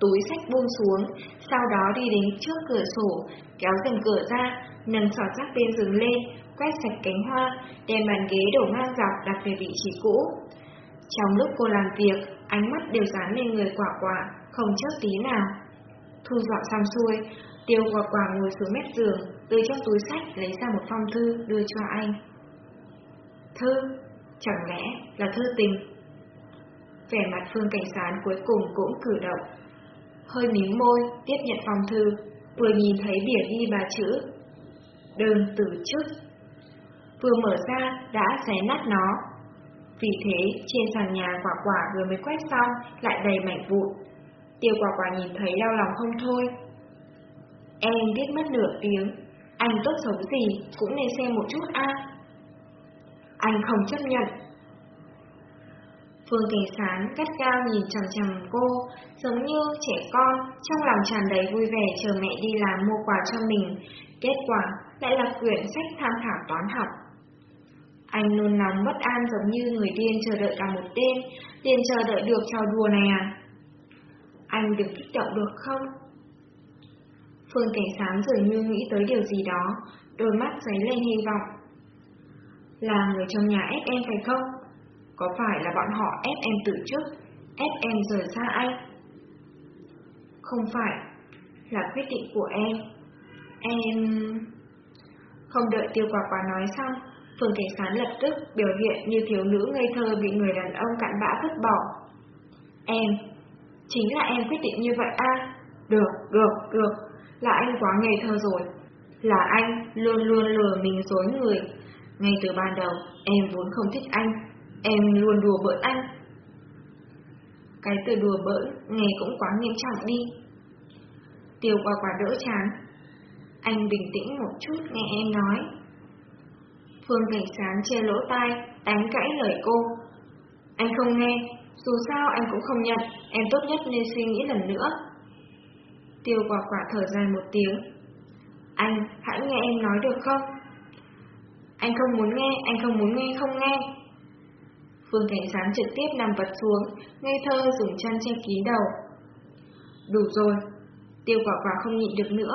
túi sách buông xuống, sau đó đi đến trước cửa sổ, kéo rèm cửa ra, nâng sọt rác bên giường lên, quét sạch cánh hoa, đem bàn ghế đổ ngang dọc đặt về vị trí cũ. Trong lúc cô làm việc, ánh mắt đều dán lên người quả quả, không chớp tí nào. Thu dọn xong xuôi, tiêu quả quả ngồi xuống mép giường, từ trong túi sách lấy ra một phong thư đưa cho anh. Thư? Chẳng lẽ là thư tình? Vẻ mặt Phương Cảnh Sán cuối cùng cũng cử động. Hơi mím môi, tiếp nhận phong thư, vừa nhìn thấy bìa ghi ba chữ. Đơn từ chức. Vừa mở ra, đã xé nát nó. Vì thế, trên sàn nhà quả quả vừa mới quét xong, lại đầy mảnh vụn. Tiêu quả quả nhìn thấy đau lòng không thôi. Em biết mất nửa tiếng, anh tốt xấu gì cũng nên xem một chút a. Anh không chấp nhận. Phương Cảnh Sán cắt cao nhìn chằm chằm cô, giống như trẻ con, trong lòng tràn đầy vui vẻ chờ mẹ đi làm mua quà cho mình. Kết quả lại là quyển sách tham khảo toán học. Anh nôn nóng bất an giống như người điên chờ đợi cả một đêm, tiền chờ đợi được trò đùa này à? Anh đừng kích động được không? Phương Cảnh sáng dường như nghĩ tới điều gì đó, đôi mắt giấy lên hy vọng. Là người trong nhà ép em phải không? Có phải là bọn họ ép em từ trước, ép em rời xa anh? Không phải, là quyết định của em. Em... Không đợi tiêu quả quả nói xong, Phương Cảnh Sán lập tức biểu hiện như thiếu nữ ngây thơ bị người đàn ông cạn bã vứt bỏ. Em, chính là em quyết định như vậy à? Được, được, được, là anh quá ngây thơ rồi. Là anh luôn luôn lừa mình dối người. Ngay từ ban đầu, em vốn không thích anh, em luôn đùa bỡn anh. Cái từ đùa bỡn nghe cũng quá nghiêm trọng đi. Tiêu quả quả đỡ chán. Anh bình tĩnh một chút nghe em nói. Phương Cảnh Sán che lỗ tai, đánh cãi lời cô. Anh không nghe, dù sao anh cũng không nhận, em tốt nhất nên suy nghĩ lần nữa. Tiêu quả quả thở dài một tiếng. Anh, hãy nghe em nói được không? Anh không muốn nghe, anh không muốn nghe, không nghe. Phương Cảnh Sán trực tiếp nằm vật xuống, ngây thơ dùng chân che kín đầu. Đủ rồi. Tiêu quả quả không nhịn được nữa,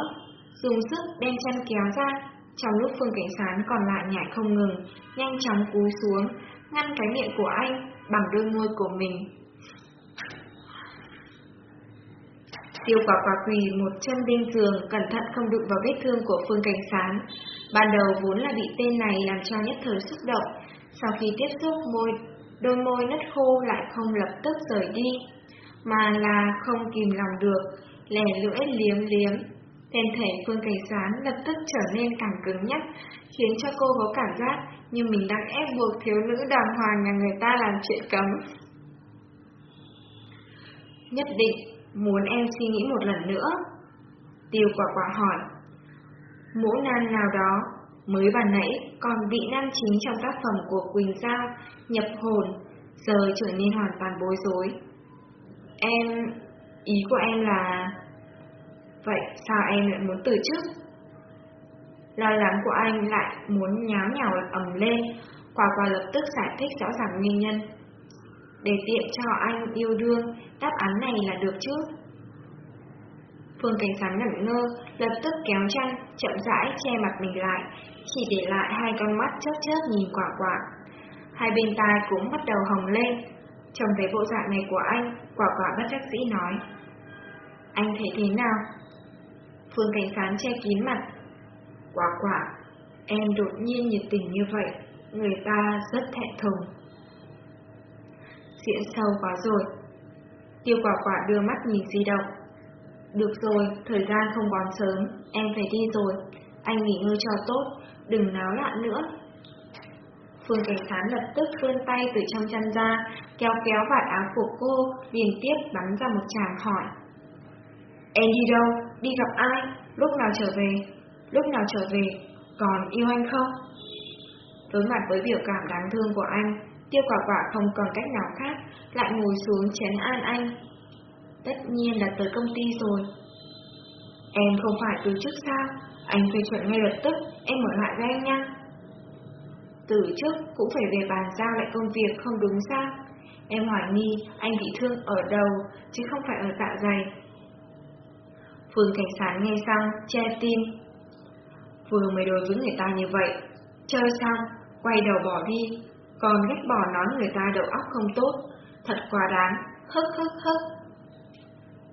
dùng sức đem chân kéo ra, trong lúc Phương Cảnh Sán còn lại nhảy không ngừng, nhanh chóng cúi xuống, ngăn cái miệng của anh bằng đôi môi của mình. Tiêu quả quả quỳ một chân bên giường, cẩn thận không đụng vào vết thương của Phương Cảnh Sán. Ban đầu vốn là bị tên này làm cho nhất thời xúc động, sau khi tiếp xúc môi, đôi môi nứt khô lại không lập tức rời đi, mà là không kìm lòng được, lè lưỡi liếm liếm, Tên thể Phương Cảnh Sán lập tức trở nên càng cứng nhắc, khiến cho cô có cảm giác như mình đang ép buộc thiếu nữ đàng hoàng nhà người ta làm chuyện cấm. Nhất định, muốn em suy nghĩ một lần nữa. Tiêu quả quả hỏi. Mũ nan nào đó, mới bàn nãy còn bị nam chính trong tác phẩm của Quỳnh Giao, nhập hồn, giờ trở nên hoàn toàn bối rối. Em... ý của em là... Vậy sao em lại muốn từ chức? Lo lắng của anh lại muốn nháo nhào ầm lên, quả quả lập tức giải thích rõ ràng nguyên nhân. Để tiện cho anh yêu đương, đáp án này là được chứ? Phương Cảnh Sán ngẩn ngơ, lập tức kéo chăn, chậm rãi che mặt mình lại, chỉ để lại hai con mắt chớp chớp nhìn quả quả. Hai bên tai cũng bắt đầu hồng lên. Trông thấy bộ dạng này của anh, quả quả bất đắc dĩ nói. Anh thấy thế nào? Phương Cảnh Sán che kín mặt. Quả quả, em đột nhiên nhiệt tình như vậy, người ta rất thẹn thùng. Diễn sâu quá rồi. Tiêu quả quả đưa mắt nhìn di động. Được rồi, thời gian không còn sớm, em phải đi rồi. Anh nghỉ ngơi cho tốt, đừng náo loạn nữa. Phương Cảnh Sán lập tức vươn tay từ trong chân ra, kéo kéo vạt áo của cô, liên tiếp bắn ra một tràng hỏi. Em đi đâu? Đi gặp ai? Lúc nào trở về? Lúc nào trở về? Còn yêu anh không? Đối mặt với biểu cảm đáng thương của anh, tiêu quả quả không còn cách nào khác, lại ngồi xuống chén an anh. Tất nhiên là tới công ty rồi. Em không phải từ trước sao? Anh phê chuẩn ngay lập tức, em mở lại với anh nha. Từ trước cũng phải về bàn giao lại công việc không đúng sao? Em hoài nghi anh bị thương ở đầu, chứ không phải ở dạ dày. Phương Cảnh Sán nghe xong, che tim. Vừa mới đối với người ta như vậy, chơi xong, quay đầu bỏ đi, còn ghét bỏ nói người ta đầu óc không tốt, thật quá đáng, hức hức hức.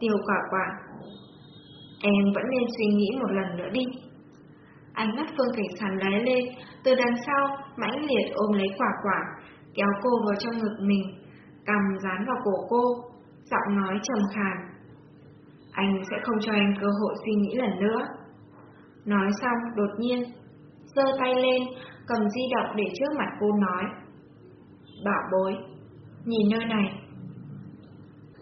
Tiêu quả quả, em vẫn nên suy nghĩ một lần nữa đi. Ánh mắt Phương Cảnh Sán lóe lên, từ đằng sau, mãnh liệt ôm lấy quả quả, kéo cô vào trong ngực mình, cầm dán vào cổ cô, giọng nói trầm khàn. Anh sẽ không cho em cơ hội suy nghĩ lần nữa. Nói xong, đột nhiên, giơ tay lên, cầm di động để trước mặt cô nói. Bảo bối, nhìn nơi này.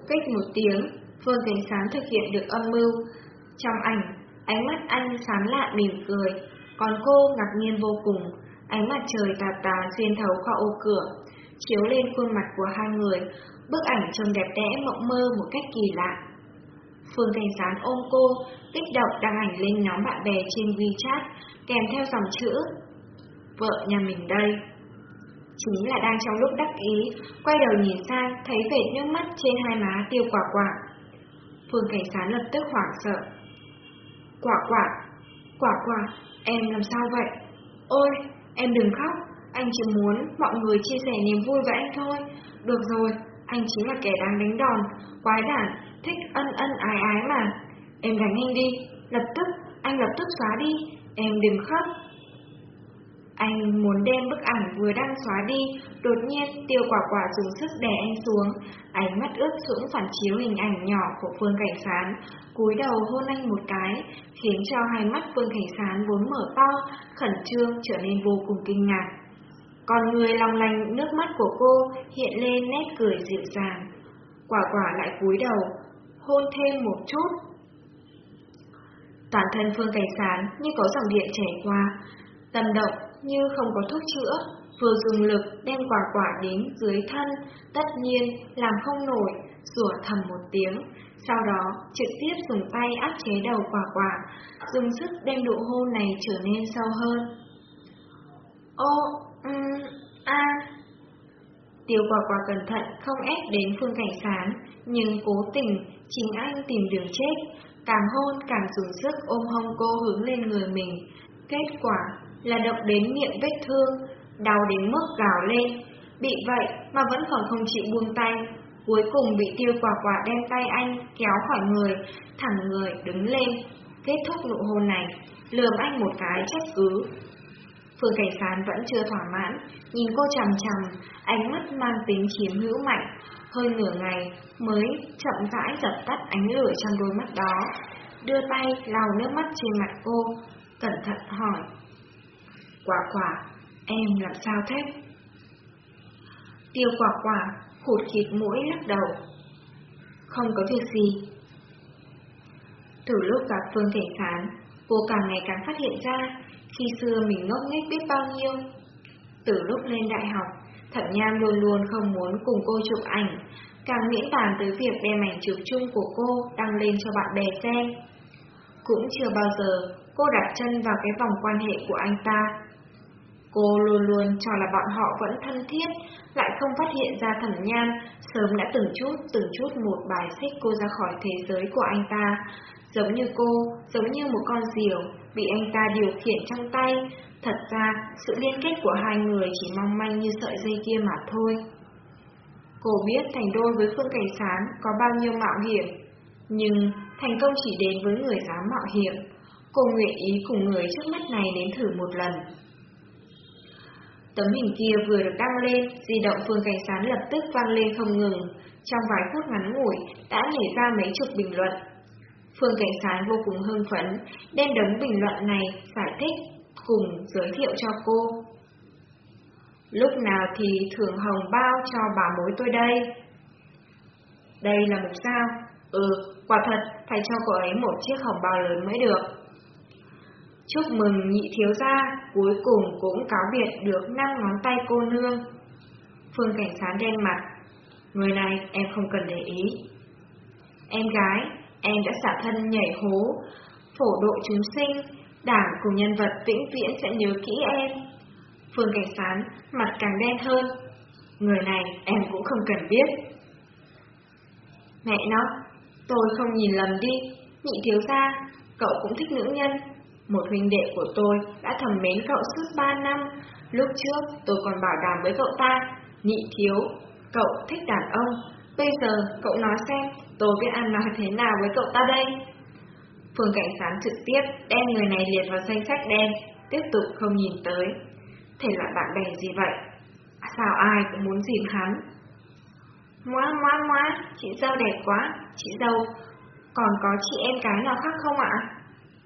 Cách một tiếng, Phương Cảnh Sán thực hiện được âm mưu. Trong ảnh, ánh mắt anh sán lạ mỉm cười, còn cô ngạc nhiên vô cùng. Ánh mặt trời tà tà xuyên thấu qua ô cửa, chiếu lên khuôn mặt của hai người, bức ảnh trông đẹp đẽ mộng mơ một cách kỳ lạ. Phương Thành Sán ôm cô, kích động đăng ảnh lên nhóm bạn bè trên WeChat, kèm theo dòng chữ Vợ nhà mình đây. Chính là đang trong lúc đắc ý, quay đầu nhìn sang, thấy vệt nước mắt trên hai má tiêu quả quả. Phương Cảnh Sán lập tức hoảng sợ. Quả quả, quả quả, em làm sao vậy? Ôi, em đừng khóc, anh chỉ muốn mọi người chia sẻ niềm vui với anh thôi. Được rồi, anh chính là kẻ đáng đánh đòn, quái đản, thích ân ân ái ái mà. Em đánh anh đi, lập tức, anh lập tức xóa đi, em đừng khóc. Anh muốn đem bức ảnh vừa đang xóa đi, đột nhiên tiêu quả quả dùng sức đè anh xuống, ánh mắt ướt sũng phản chiếu hình ảnh nhỏ của Phương Cảnh Sán, cúi đầu hôn anh một cái, khiến cho hai mắt Phương Cảnh Sán vốn mở to, khẩn trương trở nên vô cùng kinh ngạc. Còn người lòng lành nước mắt của cô hiện lên nét cười dịu dàng. Quả quả lại cúi đầu, hôn thêm một chút. Toàn thân Phương Cảnh Sán như có dòng điện chảy qua, tâm động như không có thuốc chữa, vừa dùng lực đem quả quả đến dưới thân, tất nhiên làm không nổi, rủa thầm một tiếng, sau đó trực tiếp dùng tay áp chế đầu quả quả, dùng sức đem độ hôn này trở nên sâu hơn. Ô, um, a Tiêu quả quả cẩn thận không ép đến phương cảnh sán, nhưng cố tình chính anh tìm đường chết, càng hôn càng dùng sức ôm hông cô hướng lên người mình. Kết quả là động đến miệng vết thương, đau đến mức gào lên. Bị vậy mà vẫn còn không chịu buông tay, cuối cùng bị tiêu quả quả đem tay anh kéo khỏi người, thẳng người đứng lên, kết thúc nụ hôn này, lườm anh một cái trách cứ. Phương Cảnh Sán vẫn chưa thỏa mãn, nhìn cô chằm chằm, ánh mắt mang tính chiếm hữu mạnh, hơi nửa ngày mới chậm rãi dập tắt ánh lửa trong đôi mắt đó, đưa tay lau nước mắt trên mặt cô, cẩn thận hỏi. Quả quả, em làm sao thế? Tiêu quả quả, hụt khịt mũi lắc đầu. Không có việc gì. Từ lúc gặp Phương Cảnh Sán, cô càng ngày càng phát hiện ra, khi xưa mình ngốc nghếch biết bao nhiêu. Từ lúc lên đại học, Thẩm Nham luôn luôn không muốn cùng cô chụp ảnh, càng miễn bàn tới việc đem ảnh chụp chung của cô đăng lên cho bạn bè xem. Cũng chưa bao giờ cô đặt chân vào cái vòng quan hệ của anh ta. Cô luôn luôn cho là bọn họ vẫn thân thiết, lại không phát hiện ra thẩm nham sớm đã từng chút từng chút một bài xích cô ra khỏi thế giới của anh ta. Giống như cô, giống như một con diều, bị anh ta điều khiển trong tay. Thật ra, sự liên kết của hai người chỉ mong manh như sợi dây kia mà thôi. Cô biết thành đôi với Phương Cảnh Sán có bao nhiêu mạo hiểm, nhưng thành công chỉ đến với người dám mạo hiểm. Cô nguyện ý cùng người trước mắt này đến thử một lần. Tấm hình kia vừa được đăng lên, di động Phương Cảnh Sán lập tức vang lên không ngừng. Trong vài phút ngắn ngủi, đã nhảy ra mấy chục bình luận. Phương Cảnh Sán vô cùng hưng phấn, đem đống bình luận này giải thích, cùng giới thiệu cho cô. Lúc nào thì thưởng hồng bao cho bà mối tôi đây? Đây là một sao? Ừ, quả thật, phải cho cô ấy một chiếc hồng bao lớn mới được. Chúc mừng nhị thiếu gia, cuối cùng cũng cáo biệt được năm ngón tay cô nương. Phương Cảnh Sán đen mặt. Người này em không cần để ý. Em gái, em đã xả thân nhảy hố, phổ độ chúng sinh, đảng cùng nhân vật vĩnh viễn sẽ nhớ kỹ em. Phương Cảnh Sán mặt càng đen hơn. Người này em cũng không cần biết. Mẹ nó, tôi không nhìn lầm đi, nhị thiếu gia, cậu cũng thích nữ nhân. Một huynh đệ của tôi đã thầm mến cậu suốt ba năm, lúc trước tôi còn bảo đảm với cậu ta, nhị thiếu, cậu thích đàn ông, bây giờ cậu nói xem tôi biết ăn nói thế nào với cậu ta đây. Phương Cảnh Sán trực tiếp đem người này liệt vào danh sách đen, tiếp tục không nhìn tới. Thế là bạn bè gì vậy? Sao ai cũng muốn dìm hắn? Móa móa móa, chị dâu đẹp quá, chị dâu, còn có chị em cái nào khác không ạ?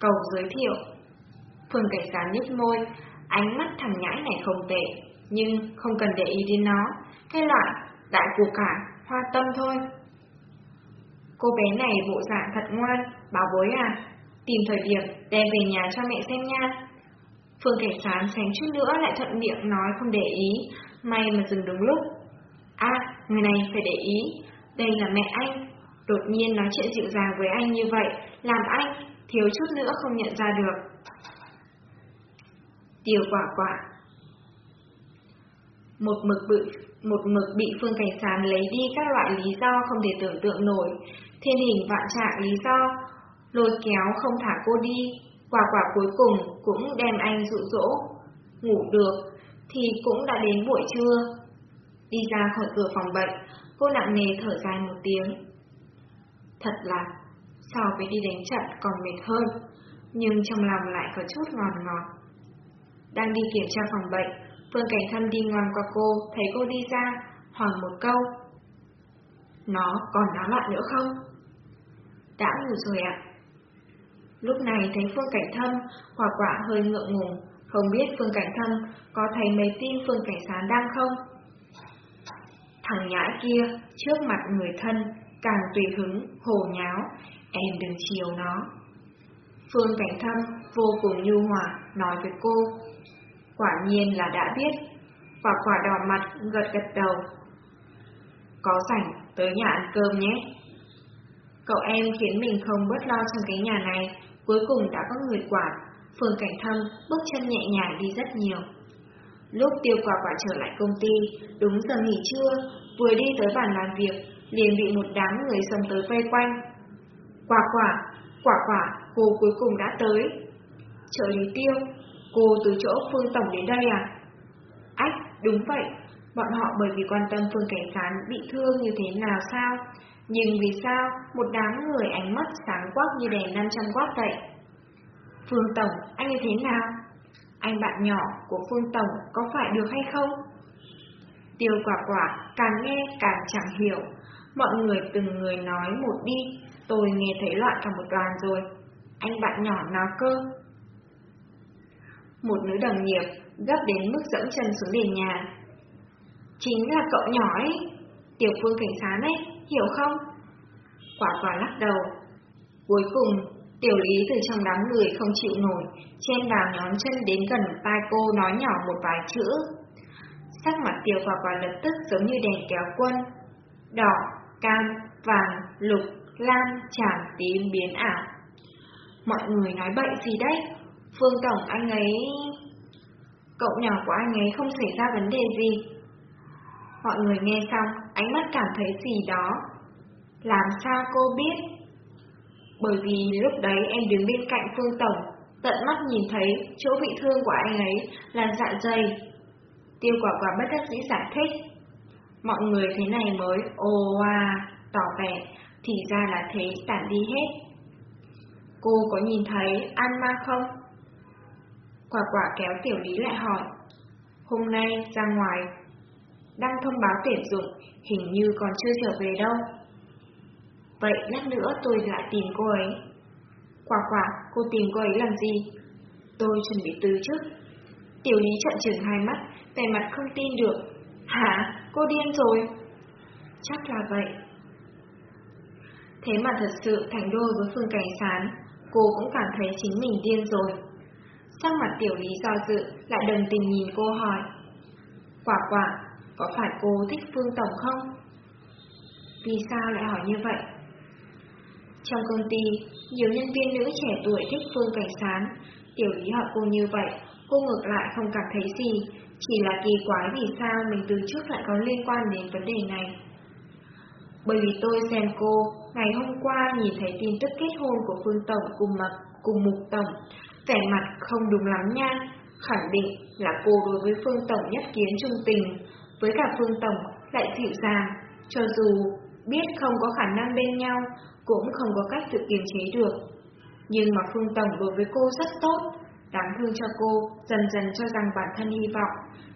Cầu giới thiệu. Phương Cảnh Sán nhếch môi, ánh mắt thằng nhãi này không tệ, nhưng không cần để ý đến nó, cái loại đại của cả, hoa tâm thôi. Cô bé này bộ dạng thật ngoan, bảo bối à, tìm thời điểm đem về nhà cho mẹ xem nha. Phương Cảnh Sán tránh chút nữa lại thuận miệng nói không để ý, may mà dừng đúng lúc. À, người này phải để ý, đây là mẹ anh. Đột nhiên nói chuyện dịu dàng với anh như vậy, làm anh thiếu chút nữa không nhận ra được. Tiểu quả quả Một mực bự, một mực bị Phương Cảnh Sán lấy đi các loại lý do không thể tưởng tượng nổi, thiên hình vạn trạng lý do, lôi kéo không thả cô đi, quả quả cuối cùng cũng đem anh dụ dỗ. Ngủ được, thì cũng đã đến buổi trưa. Đi ra khỏi cửa phòng bệnh, cô nặng nề thở dài một tiếng. Thật là, so với đi đánh trận còn mệt hơn, nhưng trong lòng lại có chút ngọt ngọt. Đang đi kiểm tra phòng bệnh, Phương Cảnh Thâm đi ngang qua cô, thấy cô đi ra, hỏi một câu. Nó còn náo loạn nữa không? Đã ngủ rồi ạ. Lúc này thấy Phương Cảnh Thâm, quả quả hơi ngượng ngùng, không biết Phương Cảnh Thâm có thấy mấy tin Phương Cảnh Sán đang không? Thằng nhãi kia, trước mặt người thân, càng tùy hứng, hồ nháo, em đừng chiều nó. Phương Cảnh Thâm vô cùng nhu hòa nói với cô. Quả nhiên là đã biết. Quả quả đỏ mặt gật gật đầu. Có rảnh, tới nhà ăn cơm nhé. Cậu em khiến mình không bớt lo trong cái nhà này, cuối cùng đã có người quản. Phương Cảnh Thâm bước chân nhẹ nhàng đi rất nhiều. Lúc tiêu quả quả trở lại công ty, đúng giờ nghỉ trưa, vừa đi tới bàn làm việc, liền bị một đám người xông tới vây quanh. Quả quả, quả quả, cô cuối cùng đã tới. Trợ lý tiêu, cô từ chỗ Phương Tổng đến đây à? Ách, đúng vậy, bọn họ bởi vì quan tâm Phương Cảnh Sán bị thương như thế nào sao? Nhưng vì sao một đám người ánh mắt sáng quắc như đèn 500W vậy? Phương Tổng, anh như thế nào? Anh bạn nhỏ của Phương Tổng có phải được hay không? Tiêu quả quả càng nghe càng chẳng hiểu. Mọi người từng người nói một đi, tôi nghe thấy loạn cả một đoàn rồi. Anh bạn nhỏ nào cơ? Một nữ đồng nghiệp gấp đến mức dẫm chân xuống nền nhà. Chính là cậu nhỏ ấy, tiểu phương cảnh sát ấy, hiểu không? Quả quả lắc đầu. Cuối cùng, tiểu lý từ trong đám người không chịu nổi, chen vào nhón chân đến gần tai cô nói nhỏ một vài chữ. Sắc mặt tiểu quả quả lập tức giống như đèn kéo quân. Đỏ, cam, vàng, lục, lam, tràm, tím biến ảo. Mọi người nói bậy gì đấy? Phương Tổng anh ấy... Cậu nhỏ của anh ấy không xảy ra vấn đề gì. Mọi người nghe xong, ánh mắt cảm thấy gì đó. Làm sao cô biết? Bởi vì lúc đấy em đứng bên cạnh Phương Tổng, tận mắt nhìn thấy chỗ bị thương của anh ấy là dạ dày. Tiêu quả quả bất đắc dĩ giải thích. Mọi người thế này mới ồ à, tỏ vẻ, thì ra là thế tản đi hết. Cô có nhìn thấy An không? Quả quả kéo tiểu lý lại hỏi. Hôm nay ra ngoài, đang thông báo tuyển dụng, hình như còn chưa trở về đâu. Vậy lát nữa tôi lại tìm cô ấy. Quả quả, cô tìm cô ấy làm gì? Tôi chuẩn bị từ chức. Tiểu lý trận trừng hai mắt, vẻ mặt không tin được. Hả? Cô điên rồi? Chắc là vậy. Thế mà thật sự thành đôi với Phương Cảnh Sán, cô cũng cảm thấy chính mình điên rồi. Sắc mặt tiểu lý do dự, lại đồng tình nhìn cô hỏi. Quả quả, có phải cô thích Phương Tổng không? Vì sao lại hỏi như vậy? Trong công ty, nhiều nhân viên nữ trẻ tuổi thích Phương Cảnh Sán. Tiểu lý hỏi cô như vậy, cô ngược lại không cảm thấy gì, chỉ là kỳ quái vì sao mình từ trước lại có liên quan đến vấn đề này. Bởi vì tôi xem cô, ngày hôm qua nhìn thấy tin tức kết hôn của Phương Tổng cùng mặt cùng Mục Tổng, vẻ mặt không đúng lắm nha, khẳng định là cô đối với Phương Tổng nhất kiến trung tình, với cả Phương Tổng lại dịu dàng, cho dù biết không có khả năng bên nhau, cũng không có cách tự kiềm chế được. Nhưng mà Phương Tổng đối với cô rất tốt, đáng thương cho cô, dần dần cho rằng bản thân hy vọng.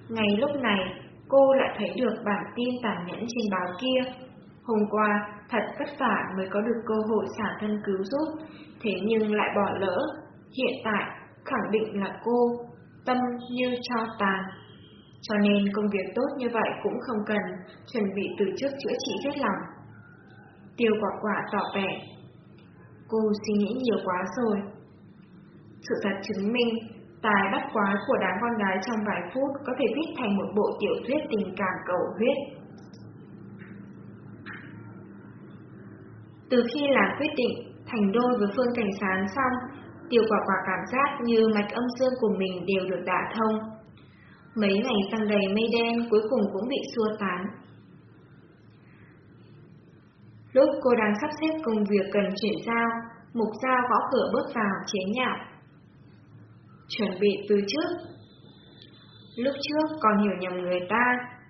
Ngày lúc này, cô lại thấy được bản tin tàn nhẫn trên báo kia. Hôm qua, thật vất vả mới có được cơ hội xả thân cứu giúp, thế nhưng lại bỏ lỡ. Hiện tại, khẳng định là cô, tâm như cho tàn. Cho nên công việc tốt như vậy cũng không cần chuẩn bị từ trước chữa trị vết lòng. Tiêu quả quả tỏ vẻ. Cô suy nghĩ nhiều quá rồi. Sự thật chứng minh, tài bắt quá của đám con gái trong vài phút có thể viết thành một bộ tiểu thuyết tình cảm cầu huyết. Từ khi làm quyết định thành đôi với Phương Cảnh Sán xong, Tiểu quả quả cảm giác như mạch âm dương của mình đều được đả thông. Mấy ngày tăng đầy mây đen cuối cùng cũng bị xua tán. Lúc cô đang sắp xếp công việc cần chuyển giao, Mục Giao gõ cửa bước vào chế nhạo. Chuẩn bị từ trước. Lúc trước còn hiểu nhầm người ta,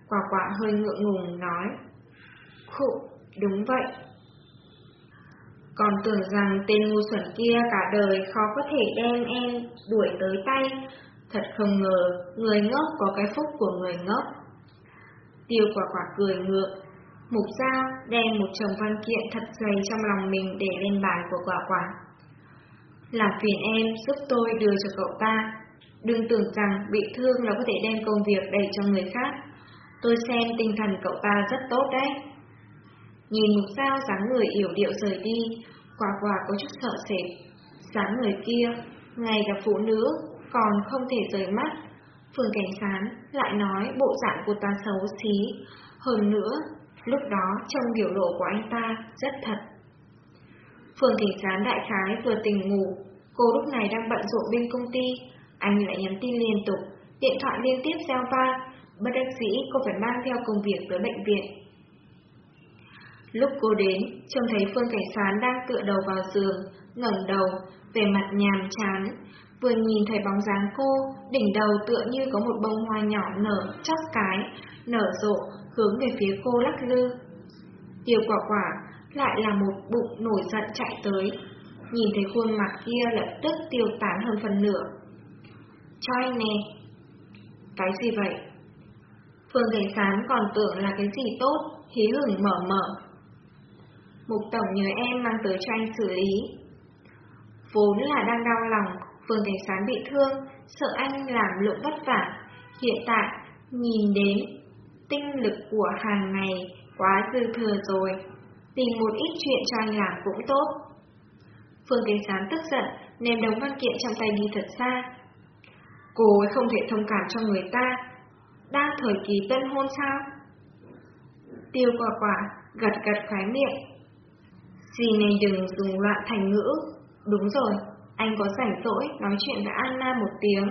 quả quả hơi ngượng ngùng nói. Khụ, đúng vậy. Còn tưởng rằng tên ngu xuẩn kia cả đời khó có thể đem em đuổi tới tay, thật không ngờ người ngốc có cái phúc của người ngốc. Tiêu quả quả cười ngượng, Mục Giao đem một chồng văn kiện thật dày trong lòng mình để lên bàn của quả quả. Làm phiền em giúp tôi đưa cho cậu ta. Đừng tưởng rằng bị thương là có thể đem công việc đẩy cho người khác. Tôi xem tinh thần cậu ta rất tốt đấy. Nhìn Mục sao dáng người yểu điệu rời đi, quả quả có chút sợ sệt. Dáng người kia, ngay gặp phụ nữ, còn không thể rời mắt. Phương Cảnh Sán lại nói bộ dạng của ta xấu xí, hơn nữa Lúc đó trong biểu lộ của anh ta rất thật. Phương Cảnh Sán đại khái vừa tỉnh ngủ, cô lúc này đang bận rộn bên công ty, anh lại nhắn tin liên tục, điện thoại liên tiếp giao va, bất đắc dĩ cô phải mang theo công việc tới bệnh viện. Lúc cô đến, trông thấy Phương Cảnh Sán đang tựa đầu vào giường, ngẩng đầu, về mặt nhàm chán. Vừa nhìn thấy bóng dáng cô, đỉnh đầu tựa như có một bông hoa nhỏ nở, chóc cái, nở rộ, hướng về phía cô lắc lư. Tiêu quả quả lại là một bụng nổi giận chạy tới, nhìn thấy khuôn mặt kia lập tức tiêu tán hơn phần nửa. Cho anh nè. Cái gì vậy? Phương Cảnh Sán còn tưởng là cái gì tốt, hí hửng mở mở. Mục Tổng nhờ em mang tới cho anh xử lý. Vốn là đang đau lòng, Phương Cảnh Sán bị thương, sợ anh làm lụng vất vả. Hiện tại, nhìn đến tinh lực của hàng ngày quá dư thừa rồi, tìm một ít chuyện cho anh làm cũng tốt. Phương Kế Sán tức giận, ném đống văn kiện trong tay đi thật xa. Cô ấy không thể thông cảm cho người ta, đang thời kỳ tân hôn sao? Tiêu quả quả, gật gật khóe miệng. Dì này đừng dùng loạn thành ngữ. Đúng rồi, anh có rảnh rỗi nói chuyện với Anna một tiếng,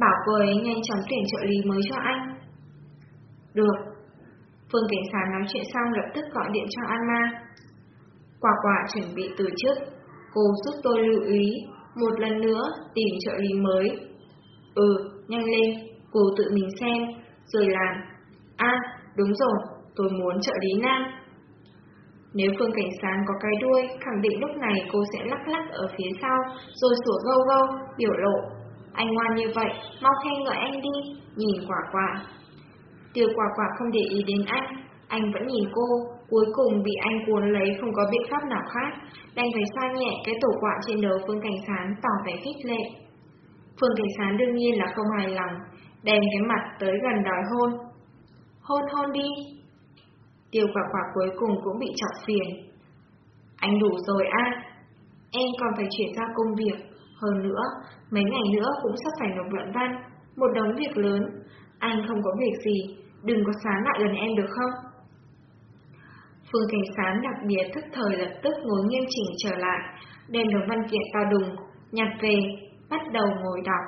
bảo cô ấy nhanh chóng tuyển trợ lý mới cho anh. Được. Phương Cảnh Sán nói chuyện xong lập tức gọi điện cho Anna. Quả quả chuẩn bị từ trước, cô giúp tôi lưu ý, một lần nữa tìm trợ lý mới. Ừ, nhanh lên, cô tự mình xem, rồi làm. À, đúng rồi, tôi muốn trợ lý nam. Nếu Phương Cảnh Sáng có cái đuôi, khẳng định lúc này cô sẽ lắc lắc ở phía sau, rồi sủa gâu gâu, biểu lộ. Anh ngoan như vậy, mau khen ngợi anh đi, nhìn quả quả, Tiêu quả quả không để ý đến anh, anh vẫn nhìn cô, cuối cùng bị anh cuốn lấy không có biện pháp nào khác, đành phải xa nhẹ cái tổ quạ trên đầu Phương Cảnh Sán tỏ vẻ khích lệ. Phương Cảnh Sán đương nhiên là không hài lòng, đem cái mặt tới gần đòi hôn. Hôn hôn đi. Tiêu quả quả cuối cùng cũng bị chọc phiền. Anh đủ rồi a, em còn phải chuyển ra công việc. Hơn nữa, mấy ngày nữa cũng sắp phải nộp luận văn, một đống việc lớn. Anh không có việc gì, đừng có sáng lại gần em được không? Phương Cảnh Sán đặc biệt thức thời lập tức ngồi nghiêm chỉnh trở lại, đem được văn kiện to đùng, nhặt về, bắt đầu ngồi đọc.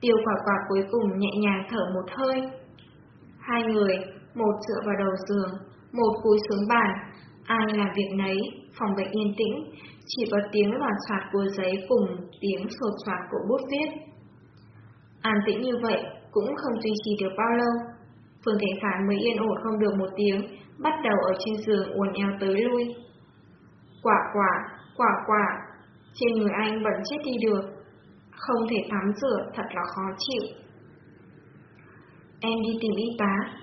Tiêu quả quả cuối cùng nhẹ nhàng thở một hơi. Hai người, một dựa vào đầu giường, một cúi xuống bàn, ai làm việc nấy, phòng bệnh yên tĩnh, chỉ có tiếng loạt soạt của giấy cùng tiếng sột soạt của bút viết. An tĩnh như vậy cũng không duy trì được bao lâu. Phương Cảnh Phán mới yên ổn không được một tiếng, bắt đầu ở trên giường uốn éo tới lui. Quả quả, quả quả, trên người anh vẫn chết đi được. Không thể tắm rửa, thật là khó chịu. Em đi tìm y tá.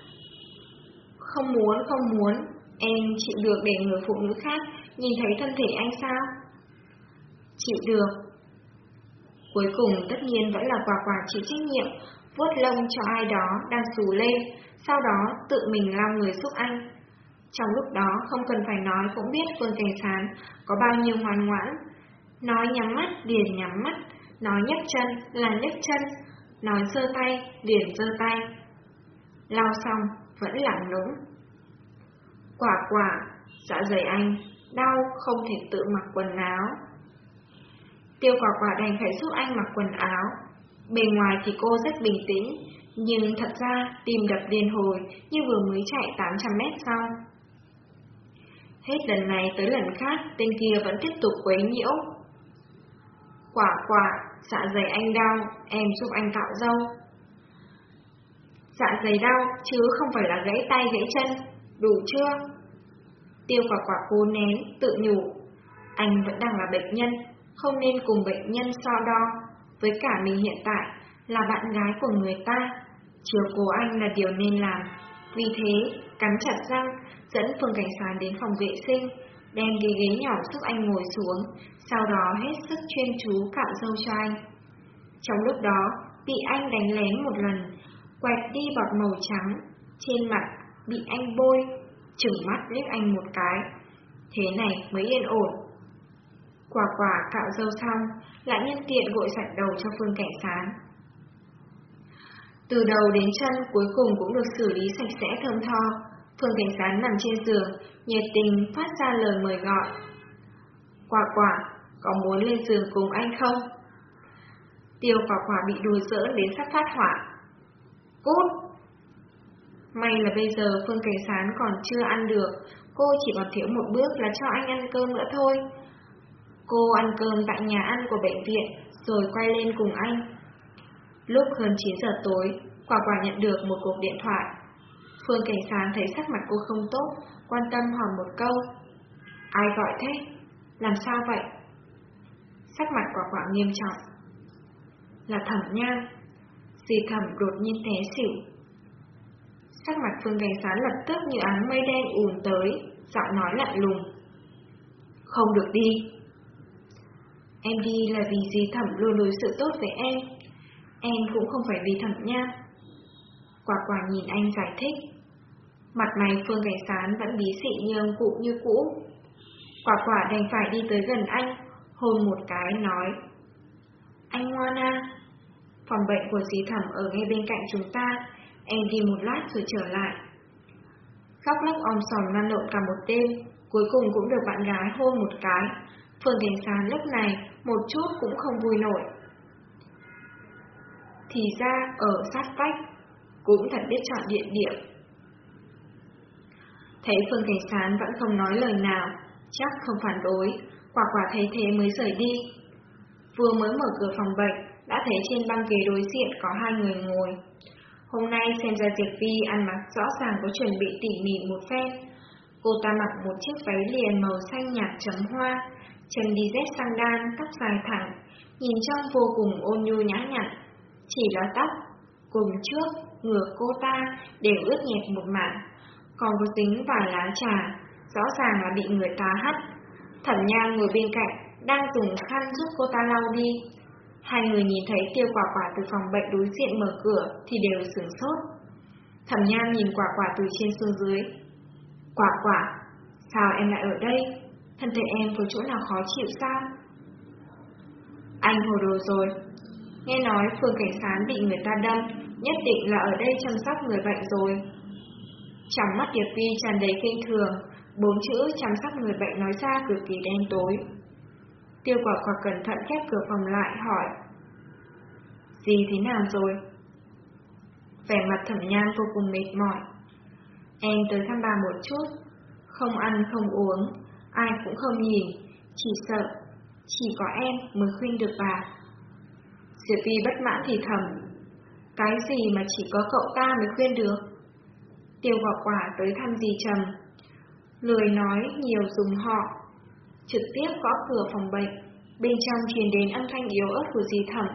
Không muốn, không muốn, em chịu được để người phụ nữ khác nhìn thấy thân thể anh sao? Chịu được. Cuối cùng tất nhiên vẫn là quả quả chịu trách nhiệm, vuốt lông cho ai đó đang xù lên, sau đó tự mình lao người giúp anh. Trong lúc đó không cần phải nói cũng biết Phương Cảnh Sán có bao nhiêu ngoan ngoãn. Nói nhắm mắt liền nhắm mắt, nói nhấc chân là nhấc chân, nói giơ tay liền giơ tay. lao xong vẫn làm nũng. Quả quả, dạ dày anh, đau không thể tự mặc quần áo. Tiêu quả quả đành phải giúp anh mặc quần áo. Bề ngoài thì cô rất bình tĩnh, nhưng thật ra tim đập liên hồi như vừa mới chạy 800 mét sau. Hết lần này tới lần khác, tên kia vẫn tiếp tục quấy nhiễu. Quả quả, dạ dày anh đau, em giúp anh cạo râu. Dạ dày đau, chứ không phải là gãy tay gãy chân, đủ chưa? Tiêu quả quả cố nén, tự nhủ. Anh vẫn đang là bệnh nhân, không nên cùng bệnh nhân so đo. Với cả mình hiện tại, là bạn gái của người ta, chiều cố anh là điều nên làm. Vì thế, cắn chặt răng, dẫn Phương Cảnh Sán đến phòng vệ sinh, đem cái ghế nhỏ giúp anh ngồi xuống, sau đó hết sức chuyên chú cạo râu cho anh. Trong lúc đó, bị anh đánh lén một lần, quẹt đi bọt màu trắng, trên mặt bị anh bôi, chừng mắt liếc anh một cái. Thế này mới yên ổn. Quả quả cạo dâu xong, lại nhân tiện gội sạch đầu cho Phương Cảnh Sán. Từ đầu đến chân cuối cùng cũng được xử lý sạch sẽ thơm tho, Phương Cảnh Sán nằm trên giường, nhiệt tình phát ra lời mời gọi. Quả quả, có muốn lên giường cùng anh không? Tiêu quả quả bị đùa giỡn đến sắp phát hỏa. Cút! May là bây giờ Phương Cảnh Sán còn chưa ăn được, cô chỉ còn thiếu một bước là cho anh ăn cơm nữa thôi. Cô ăn cơm tại nhà ăn của bệnh viện, rồi quay lên cùng anh. Lúc hơn 9 giờ tối, quả quả nhận được một cuộc điện thoại. Phương Cảnh Sán thấy sắc mặt cô không tốt, quan tâm hỏi một câu. Ai gọi thế? Làm sao vậy? Sắc mặt quả quả nghiêm trọng. Là thẩm nhan. Dì thẩm đột nhiên té xỉu. Sắc mặt Phương Cảnh Sán lập tức như áng mây đen ùn tới, giọng nói lạnh lùng. Không được đi. Em đi là vì dì thẩm luôn đối sự tốt với em. Em cũng không phải vì thẩm nha. Quả quả nhìn anh giải thích. Mặt mày Phương Cảnh Sán vẫn bí xị như ông cụ như cũ. Quả quả đành phải đi tới gần anh, hôn một cái nói. Anh ngoan à, phòng bệnh của dì thẩm ở ngay bên cạnh chúng ta, em đi một lát rồi trở lại. Khóc lóc om sòm lăn lộn cả một đêm, cuối cùng cũng được bạn gái hôn một cái. Phương Cảnh Sán lúc này một chút cũng không vui nổi. Thì ra ở sát vách, cũng thật biết chọn địa điểm. Thấy Phương Cảnh Sán vẫn không nói lời nào, chắc không phản đối, quả quả thấy thế mới rời đi. Vừa mới mở cửa phòng bệnh, đã thấy trên băng ghế đối diện có hai người ngồi. Hôm nay xem ra Diệp Vi ăn mặc rõ ràng có chuẩn bị tỉ mỉ một phen. Cô ta mặc một chiếc váy liền màu xanh nhạt chấm hoa, chân đi dép sang đan, tóc dài thẳng, nhìn trông vô cùng ôn nhu nhã nhặn. Chỉ là tóc, cùng trước, ngửa cô ta đều ướt nhẹp một mảng, còn có dính vài lá trà, rõ ràng là bị người ta hắt. Thẩm nha ngồi bên cạnh, đang dùng khăn giúp cô ta lau đi. Hai người nhìn thấy tiêu quả quả từ phòng bệnh đối diện mở cửa thì đều sửng sốt. Thẩm nha nhìn quả quả từ trên xuống dưới. Quả quả, sao em lại ở đây? Thân thể em có chỗ nào khó chịu sao? Anh hồ đồ rồi. Nghe nói Phương Cảnh Sán bị người ta đâm, nhất định là ở đây chăm sóc người bệnh rồi. Trong mắt Điệp Vi tràn đầy kinh thường, Bốn chữ chăm sóc người bệnh nói ra cực kỳ đen tối. Tiêu quả quả cẩn thận khép cửa phòng lại hỏi. Gì thế nào rồi? Vẻ mặt thẩm nhan vô cùng mệt mỏi. Em tới thăm bà một chút, không ăn không uống, ai cũng không nhìn, chỉ sợ, chỉ có em mới khuyên được bà. Diệp Vi bất mãn thì thầm, cái gì mà chỉ có cậu ta mới khuyên được? Tiêu quả quả tới thăm dì Trầm, lười nói nhiều dùng họ, trực tiếp gõ cửa phòng bệnh, bên trong truyền đến âm thanh yếu ớt của dì thẩm.